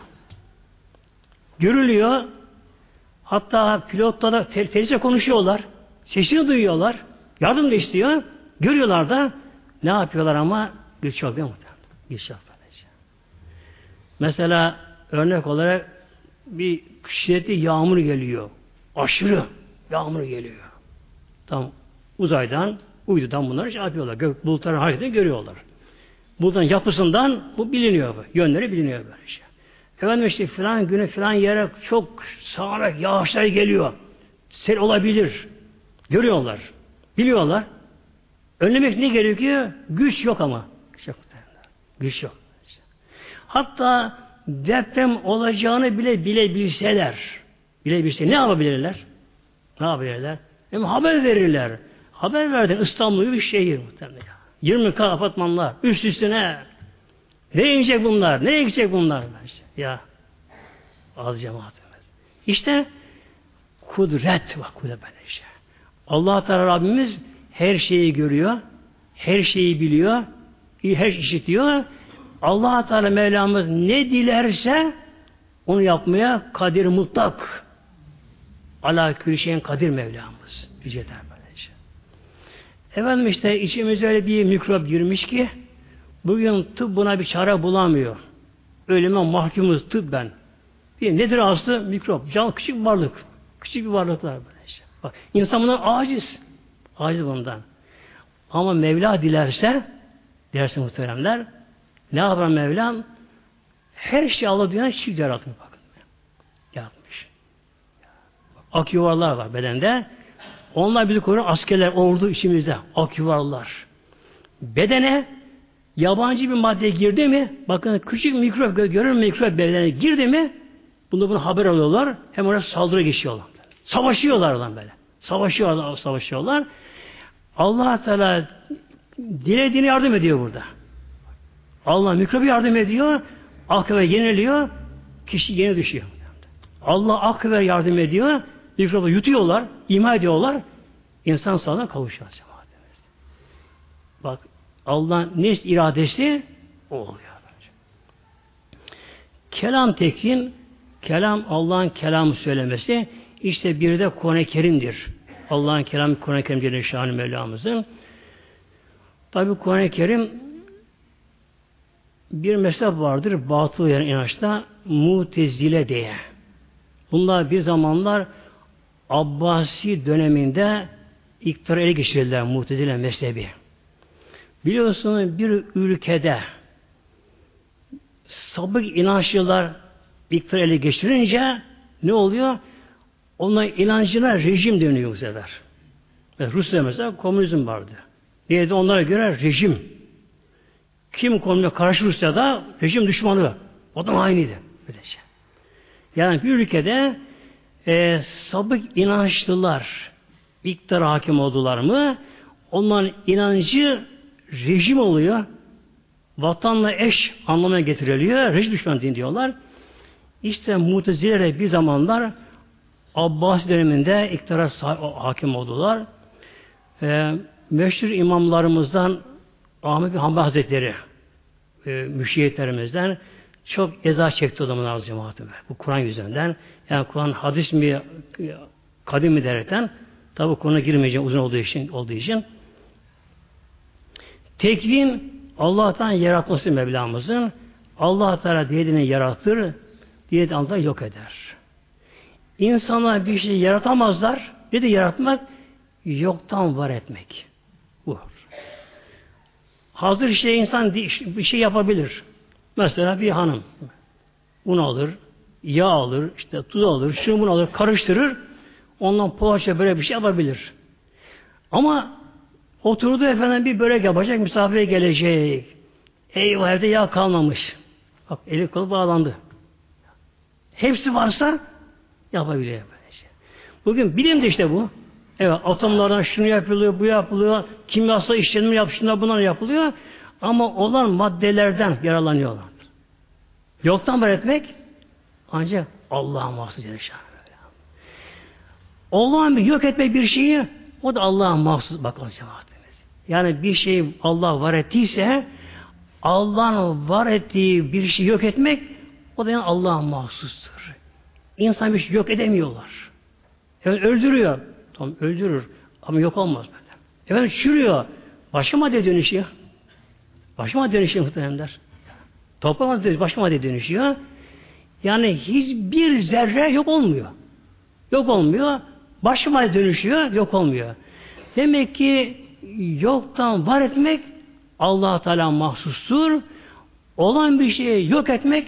Görülüyor. Hatta pilotla da te telefon konuşuyorlar. Sesini duyuyorlar. Yardım da istiyor. Görüyorlar da ne yapıyorlar ama güç yok değil mi? Güç yok. Mesela örnek olarak bir şiddetli yağmur geliyor. Aşırı yağmur geliyor. Tam uzaydan, uydudan bunları şey yapıyorlar. Gök bulutların hareketini görüyorlar. Bulutların yapısından bu biliniyor. Yönleri biliniyor böyle şey. Efendim işte filan günü filan yere çok sağanak yağışlar geliyor. Sel olabilir. Görüyorlar. Biliyorlar. Önlemek ne gerekiyor? Güç yok ama. Güç yok. Güç yok. Hatta deprem olacağını bile bilebilseler, bilebilse ne yapabilirler? Ne yapabilirler? Hem haber verirler. Haber verdin İstanbul bir şehir muhtemelen. 20 kat apartmanlar üst üstüne. Ne inecek bunlar? Ne gidecek bunlar? Ya az cemaatimiz. İşte kudret bak kudret böyle şey. Allah Teala Rabbimiz her şeyi görüyor, her şeyi biliyor, her şeyi işitiyor allah Teala Mevlamız ne dilerse onu yapmaya kadir mutlak. Ala külşeyin kadir Mevlamız. Böylece. Efendim işte içimize öyle bir mikrop girmiş ki bugün tıp buna bir çare bulamıyor. ölüme mahkumuz tıbben. Bir nedir aslı? Mikrop. Can küçük bir varlık. Küçük bir varlıklar böyle işte. Bak, insan bundan aciz. Aciz bundan. Ama Mevla dilerse dilerse muhteremler ne yapar Mevlam? Her şey Allah dünyada çift yaratmış bakın. Yaratmış. Ak yuvarlar var bedende. Onlar bizi koruyan askerler, ordu içimizde. Ak yuvarlar. Bedene yabancı bir madde girdi mi, bakın küçük mikrop görür mikrop bedene girdi mi, bunu bunu haber alıyorlar, hem oraya saldırı geçiyorlar. Savaşıyorlar lan böyle. Savaşıyorlar, savaşıyorlar. Allah Teala dilediğini yardım ediyor burada. Allah mikrobu yardım ediyor, akıbe yeniliyor, kişi yeni düşüyor. Allah akıbe yardım ediyor, mikrobu yutuyorlar, ima ediyorlar, insan sağlığına kavuşuyor. Bak Allah'ın ne iradesi o oluyor. Kelam tekin, kelam Allah'ın kelamı söylemesi işte bir de Kur'an-ı Kerim'dir. Allah'ın kelamı Kur'an-ı Kerim Celle Mevlamızın. Tabi Kur'an-ı Kerim bir mezhep vardır batıl yani inançta mutezile diye. Bunlar bir zamanlar Abbasi döneminde iktidar ele geçirildiler mutezile mezhebi. Biliyorsunuz bir ülkede sabık inançlılar iktidar ele geçirince ne oluyor? Onların inancına rejim dönüyor bu sefer. Mesela Rusya mesela komünizm vardı. Neydi onlara göre rejim. Kim komünizme karşı Rusya'da rejim düşmanı. O da aynıydı. Böylece. Yani bir ülkede e, sabık inançlılar iktidar hakim oldular mı onların inancı rejim oluyor. Vatanla eş anlamına getiriliyor. Rejim düşman din diyorlar. İşte mutezilere bir zamanlar Abbas döneminde iktidara hakim oldular. Ee, meşhur imamlarımızdan Ahmet bin Hanbel Hazretleri e, müşehitlerimizden çok eza çekti o zaman az cemaatime. Bu Kur'an yüzünden. Yani Kur'an hadis mi kadim mi derekten tabi konu girmeyeceğim uzun olduğu için olduğu için Tekvin Allah'tan yaratması Mevlamızın Allah Teala dilediğini yaratır, dilediğini Allah yok eder. İnsanlar bir şey yaratamazlar. Bir de yaratmak yoktan var etmek. Bu. Hazır işte insan bir şey yapabilir. Mesela bir hanım un alır, yağ alır, işte tuz alır, şunu bunu alır, karıştırır. Ondan poğaça böyle bir şey yapabilir. Ama Oturdu efendim bir börek yapacak, misafire gelecek. Eyvah evde yağ kalmamış. Bak eli kolu bağlandı. Hepsi varsa yapabiliyor. Bugün bilim de işte bu. Evet atomlardan şunu yapılıyor, bu yapılıyor, kimyasal işlenme yap, şunlar bunlar yapılıyor. Ama olan maddelerden yaralanıyorlar. Yoktan var etmek ancak Allah'a mahsus yaşar. Allah'ın bir yok etmek bir şeyi o da Allah'a mahsus cemaat. Yani bir şey Allah var ettiyse Allah'ın var ettiği bir şey yok etmek o da yani Allah'a mahsustur. İnsan bir şey yok edemiyorlar. Evet öldürüyor. Tamam öldürür. Ama yok olmaz böyle. Efendim çürüyor. Başka madde dönüşüyor. Başka madde dönüşüyor muhtemelenler. Toprak madde başka madde dönüşüyor. Yani hiçbir zerre yok olmuyor. Yok olmuyor. Başka madde dönüşüyor. Yok olmuyor. Demek ki yoktan var etmek allah Teala mahsustur. Olan bir şeyi yok etmek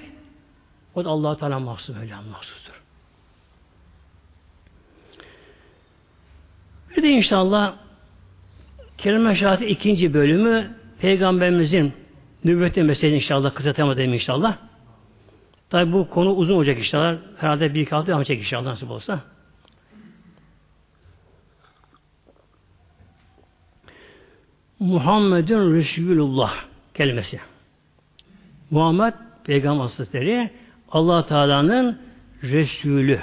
o da allah Teala mahsus, öyle mahsustur. Bir de inşallah kelime şahati ikinci bölümü Peygamberimizin nübüvveti meselesi inşallah kısaltamadım inşallah. Tabi bu konu uzun olacak inşallah. Herhalde bir iki hafta yapacak inşallah nasip olsa. Muhammedun Resulullah kelimesi. Muhammed Peygamber Hazretleri allah Teala'nın Resulü.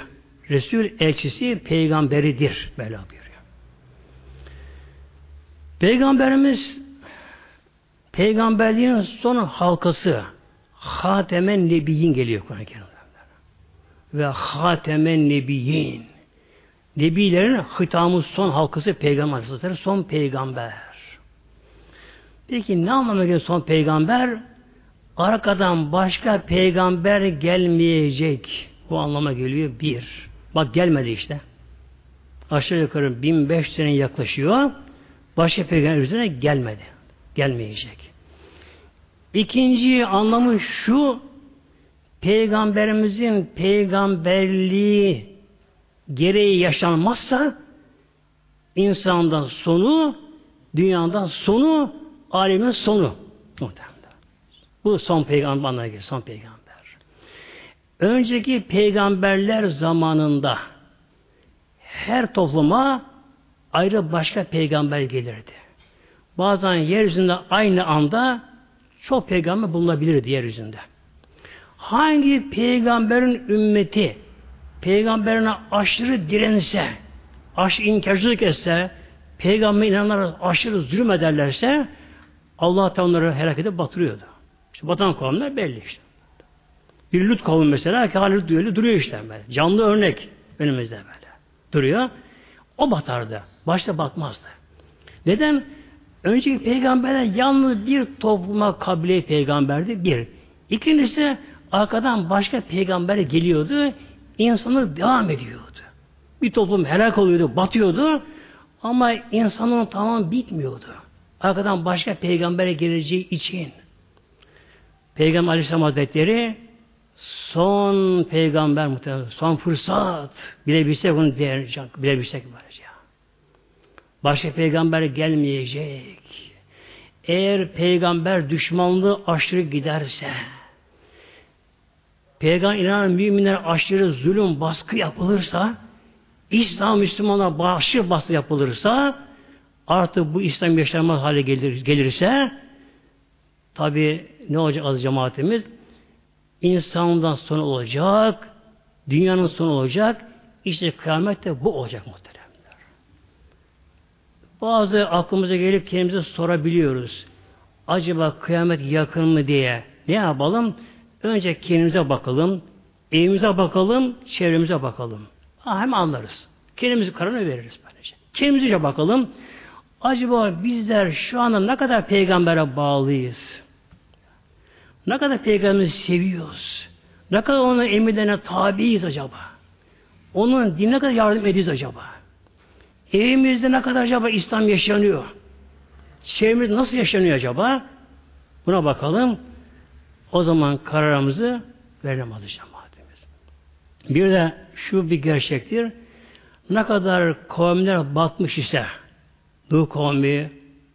Resul elçisi peygamberidir. Böyle buyuruyor. Peygamberimiz peygamberliğin son halkası Hatemen Nebiyin geliyor Kur'an-ı Kerim'de. Ve Hatemen Nebiyin Nebilerin hitamı son halkası peygamber son peygamber. Peki ne anlamına geliyor son peygamber? arkadan başka peygamber gelmeyecek. Bu anlama geliyor. Bir. Bak gelmedi işte. Aşağı yukarı 1500 sene yaklaşıyor. Başka peygamber üzerine gelmedi. Gelmeyecek. İkinci anlamı şu peygamberimizin peygamberliği gereği yaşanmazsa insandan sonu dünyadan sonu alemin sonu muhtemelen. Bu son peygamber anlamına gelir. Son peygamber. Önceki peygamberler zamanında her topluma ayrı başka peygamber gelirdi. Bazen yeryüzünde aynı anda çok peygamber bulunabilirdi yeryüzünde. Hangi peygamberin ümmeti peygamberine aşırı dirense, aşırı inkarcılık etse, peygamber inananlara aşırı zulüm ederlerse Allah da onları helak edip batırıyordu. İşte batan kavimler belli işte. Bir Lut kavmi mesela ki hala duruyor, duruyor işte böyle. Canlı örnek önümüzde böyle. Duruyor. O batardı. Başta batmazdı. Neden? Önceki peygamberler yalnız bir topluma kabile peygamberdi. Bir. İkincisi arkadan başka peygamber geliyordu. insanı devam ediyordu. Bir toplum helak oluyordu, batıyordu. Ama insanın tamam bitmiyordu. Arkadan başka peygamber geleceği için. Peygamber Aleyhisselam Hazretleri son peygamber muhtemelen, son fırsat bilebilsek onu değer, bilebilsek böylece. Başka peygamber gelmeyecek. Eğer peygamber düşmanlığı aşırı giderse, peygamber inanan müminler aşırı zulüm, baskı yapılırsa, İslam Müslümanlar aşırı baskı yapılırsa, artık bu İslam yaşanmaz hale gelir, gelirse, tabi ne olacak az cemaatimiz? İnsandan sonu olacak, dünyanın sonu olacak, işte kıyamet de bu olacak muhtemelen. Bazı aklımıza gelip kendimize sorabiliyoruz. Acaba kıyamet yakın mı diye. Ne yapalım? Önce kendimize bakalım, evimize bakalım, çevremize bakalım. Ha, hem anlarız. Kendimizi kararını veririz böylece. Kendimize bakalım. Acaba bizler şu anda ne kadar peygambere bağlıyız? Ne kadar peygamberi seviyoruz? Ne kadar onun emirlerine tabiiz acaba? Onun dinine kadar yardım ediyoruz acaba? Evimizde ne kadar acaba İslam yaşanıyor? Çevremizde nasıl yaşanıyor acaba? Buna bakalım. O zaman kararımızı verelim alacağım. Bir de şu bir gerçektir. Ne kadar kavimler batmış ise Nuh kavmi,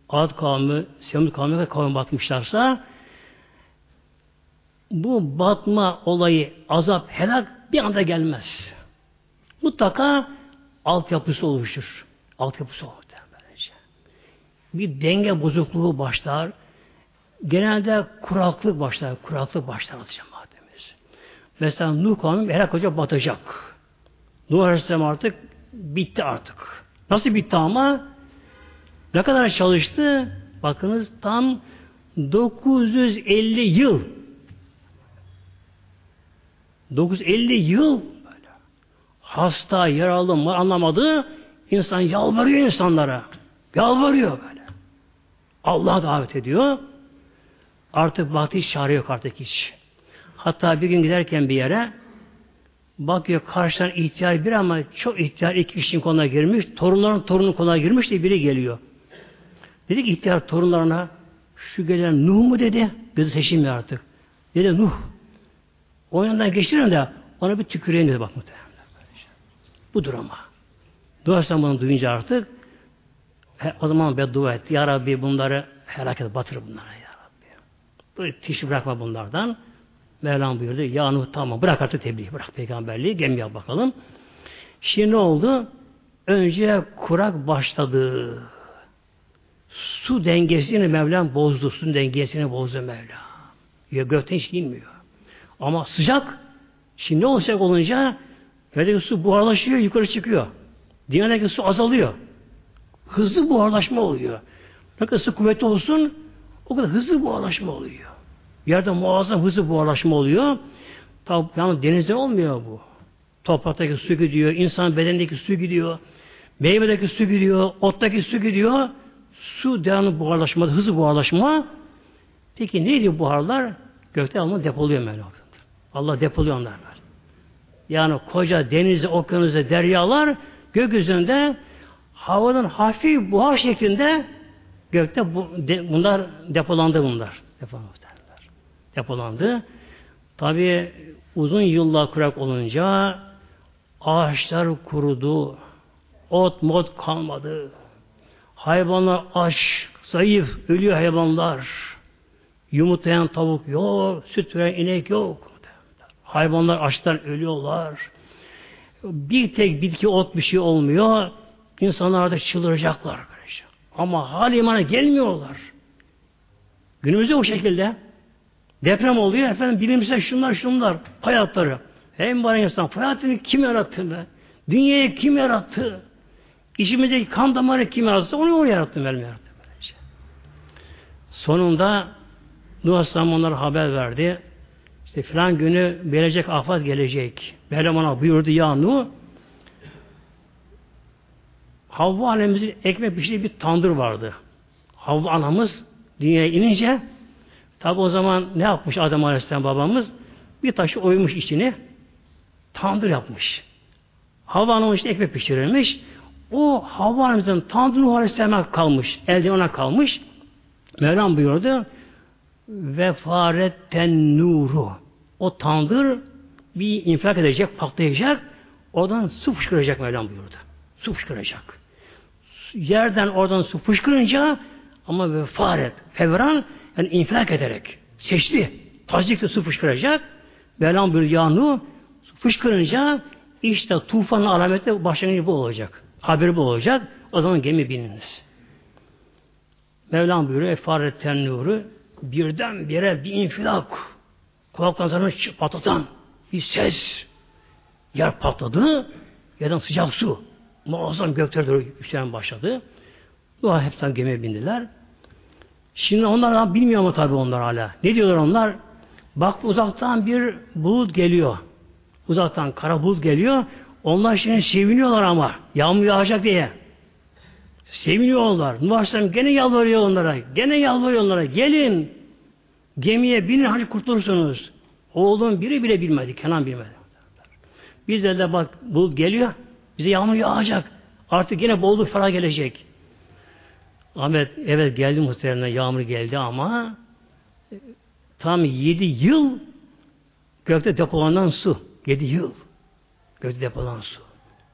Ad kavmi, Semud kavmi kavmi batmışlarsa bu batma olayı, azap, helak bir anda gelmez. Mutlaka altyapısı oluşur. Altyapısı olur. Bir denge bozukluğu başlar. Genelde kuraklık başlar. Kuraklık başlar atacağım mademiz. Mesela Nuh kavmi Helak Hoca batacak. Nuh Aleyhisselam artık bitti artık. Nasıl bitti ama? Ne kadar çalıştı? Bakınız tam 950 yıl 950 yıl böyle. hasta, yaralı mı anlamadı. İnsan yalvarıyor insanlara. Yalvarıyor böyle. Allah'a davet ediyor. Artık vakti hiç çare yok artık hiç. Hatta bir gün giderken bir yere bakıyor karşıdan ihtiyar bir ama çok ihtiyar iki kişinin konuna girmiş. Torunların torunun konuna girmiş de biri geliyor. Dedi ki ihtiyar torunlarına şu gelen Nuh mu dedi. Gözü seçilmiyor artık. Dedi Nuh. O yandan geçtirin de ona bir tüküreyim dedi bak muhtemelen. Bu duruma. Duvarsan bunu duyunca artık he, o zaman beddua etti. Ya Rabbi bunları helak et, batır bunlara ya Rabbi. Böyle tişi bırakma bunlardan. Mevlam buyurdu. Ya Nuh tamam bırak artık tebliğ, bırak peygamberliği, gemiye bakalım. Şimdi ne oldu? Önce kurak başladı. Su dengesini Mevlam bozdu. Su dengesini bozdu Mevla. Ya gökten hiç inmiyor. Ama sıcak şimdi ne olacak olunca Yerdeki su buharlaşıyor, yukarı çıkıyor. Dünyadaki su azalıyor. Hızlı buharlaşma oluyor. Ne kadar su kuvvetli olsun o kadar hızlı buharlaşma oluyor. Yerde muazzam hızlı buharlaşma oluyor. Tabi yani denizde olmuyor bu. Topraktaki su gidiyor, insan bedenindeki su gidiyor, meyvedeki su gidiyor, ottaki su gidiyor. Su devamlı buharlaşma, hızlı buharlaşma. Peki neydi buharlar? Gökte Allah depoluyor Mevlam. Allah depoluyor onlar. Yani koca denizi, okyanusu, deryalar gökyüzünde havadan hafif buhar şeklinde gökte bu, de, bunlar depolandı bunlar. Depolandı. Depolandı. Tabi uzun yıllar kurak olunca ağaçlar kurudu. Ot mod kalmadı. Hayvanlar aç, zayıf, ölüyor hayvanlar. Yumurtlayan tavuk yok, süt veren inek yok. Hayvanlar açtan ölüyorlar. Bir tek bitki ot bir şey olmuyor. İnsanlar da çıldıracaklar. Böylece. Ama hal imana gelmiyorlar. Günümüzde o şekilde. Deprem oluyor efendim bilimsel şunlar şunlar hayatları. Hem var insan hayatını kim yarattı be? Dünyayı kim yarattı? İçimizdeki kan damarı kim yarattı? Onu o yarattı benim yarattı. Böylece. Sonunda Nuh Aleyhisselam onlara haber verdi. İşte filan günü verecek afat gelecek. Mevlam ona buyurdu ya Nuh Havva annemizin ekmek pişirdiği bir tandır vardı. Havva anamız dünyaya inince tabi o zaman ne yapmış Adem Aleyhisselam babamız? Bir taşı oymuş içine tandır yapmış. Havva anamız işte ekmek pişirilmiş. O Havva annemizin Nuh Aleyhisselam'a kalmış. Elde ona kalmış. Mevlam buyurdu ve faretten nuru. O tandır bir infilak edecek, patlayacak. Oradan su fışkıracak Mevlam buyurdu. Su fışkıracak. Yerden oradan su fışkırınca ama ve faret, fevran yani infilak ederek seçti. Tazikle su fışkıracak. Mevlam buyurdu yağnu su fışkırınca işte tufanın alameti başlangıcı bu olacak. Haberi bu olacak. O zaman gemi bininiz. Mevlam buyuruyor efaretten nuru birden bire bir infilak kulaklarını patlatan bir ses yer patladı yerden sıcak su muazzam göklere doğru yükselen başladı. Dua hepten gemiye bindiler. Şimdi onlar bilmiyor mu tabi onlar hala. Ne diyorlar onlar? Bak uzaktan bir bulut geliyor. Uzaktan kara bulut geliyor. Onlar şimdi seviniyorlar ama. Yağmur yağacak diye. Seviniyorlar. Nuh gene yalvarıyor onlara. Gene yalvarıyor onlara. Gelin. Gemiye binin hadi kurtulursunuz. Oğlum biri bile bilmedi. Kenan bilmedi. Bizde de bak bulut geliyor. Bize yağmur yağacak. Artık yine bolluk falan gelecek. Ahmet evet geldi muhtemelen yağmur geldi ama e, tam yedi yıl gökte depolanan su. Yedi yıl. Gökte depolanan su.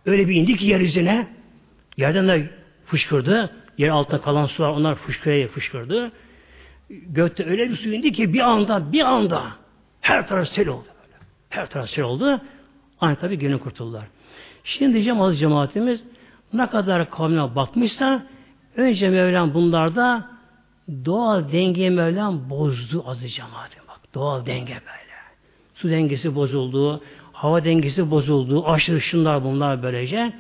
Öyle bir indi ki yeryüzüne yerden de fışkırdı. Yer altta kalan sular onlar fışkıraya fışkırdı. Gökte öyle bir su indi ki bir anda bir anda her taraf sel oldu. Böyle. Her taraf sel oldu. Aynı tabi gönül kurtuldular. Şimdi diyeceğim az cemaatimiz ne kadar kavmine bakmışsa önce Mevlam bunlarda doğal dengeyi Mevlam bozdu azı cemaatim bak. Doğal denge böyle. Su dengesi bozuldu, hava dengesi bozuldu, aşırı şunlar bunlar böylece.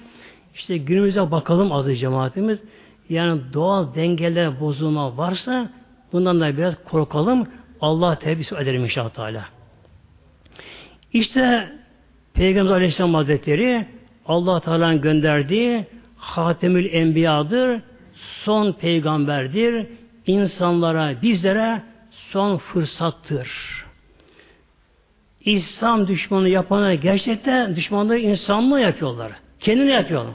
İşte günümüze bakalım azı cemaatimiz. Yani doğal dengeler bozulma varsa bundan da biraz korkalım. Allah tevbisi edelim inşallah Teala. İşte Peygamber Aleyhisselam Hazretleri Allah Teala'nın gönderdiği Hatemül Enbiya'dır, son peygamberdir, insanlara, bizlere son fırsattır. İslam düşmanı yapana gerçekten düşmanlığı insanlığı yapıyorlar. Kendini yapıyorlar.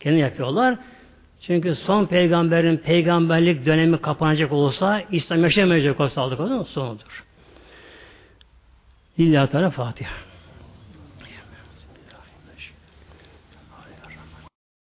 Kendini yapıyorlar. Çünkü son peygamberin peygamberlik dönemi kapanacak olsa, İslam yaşamayacak olsa aldık o sonudur. Lillahi Teala Fatiha.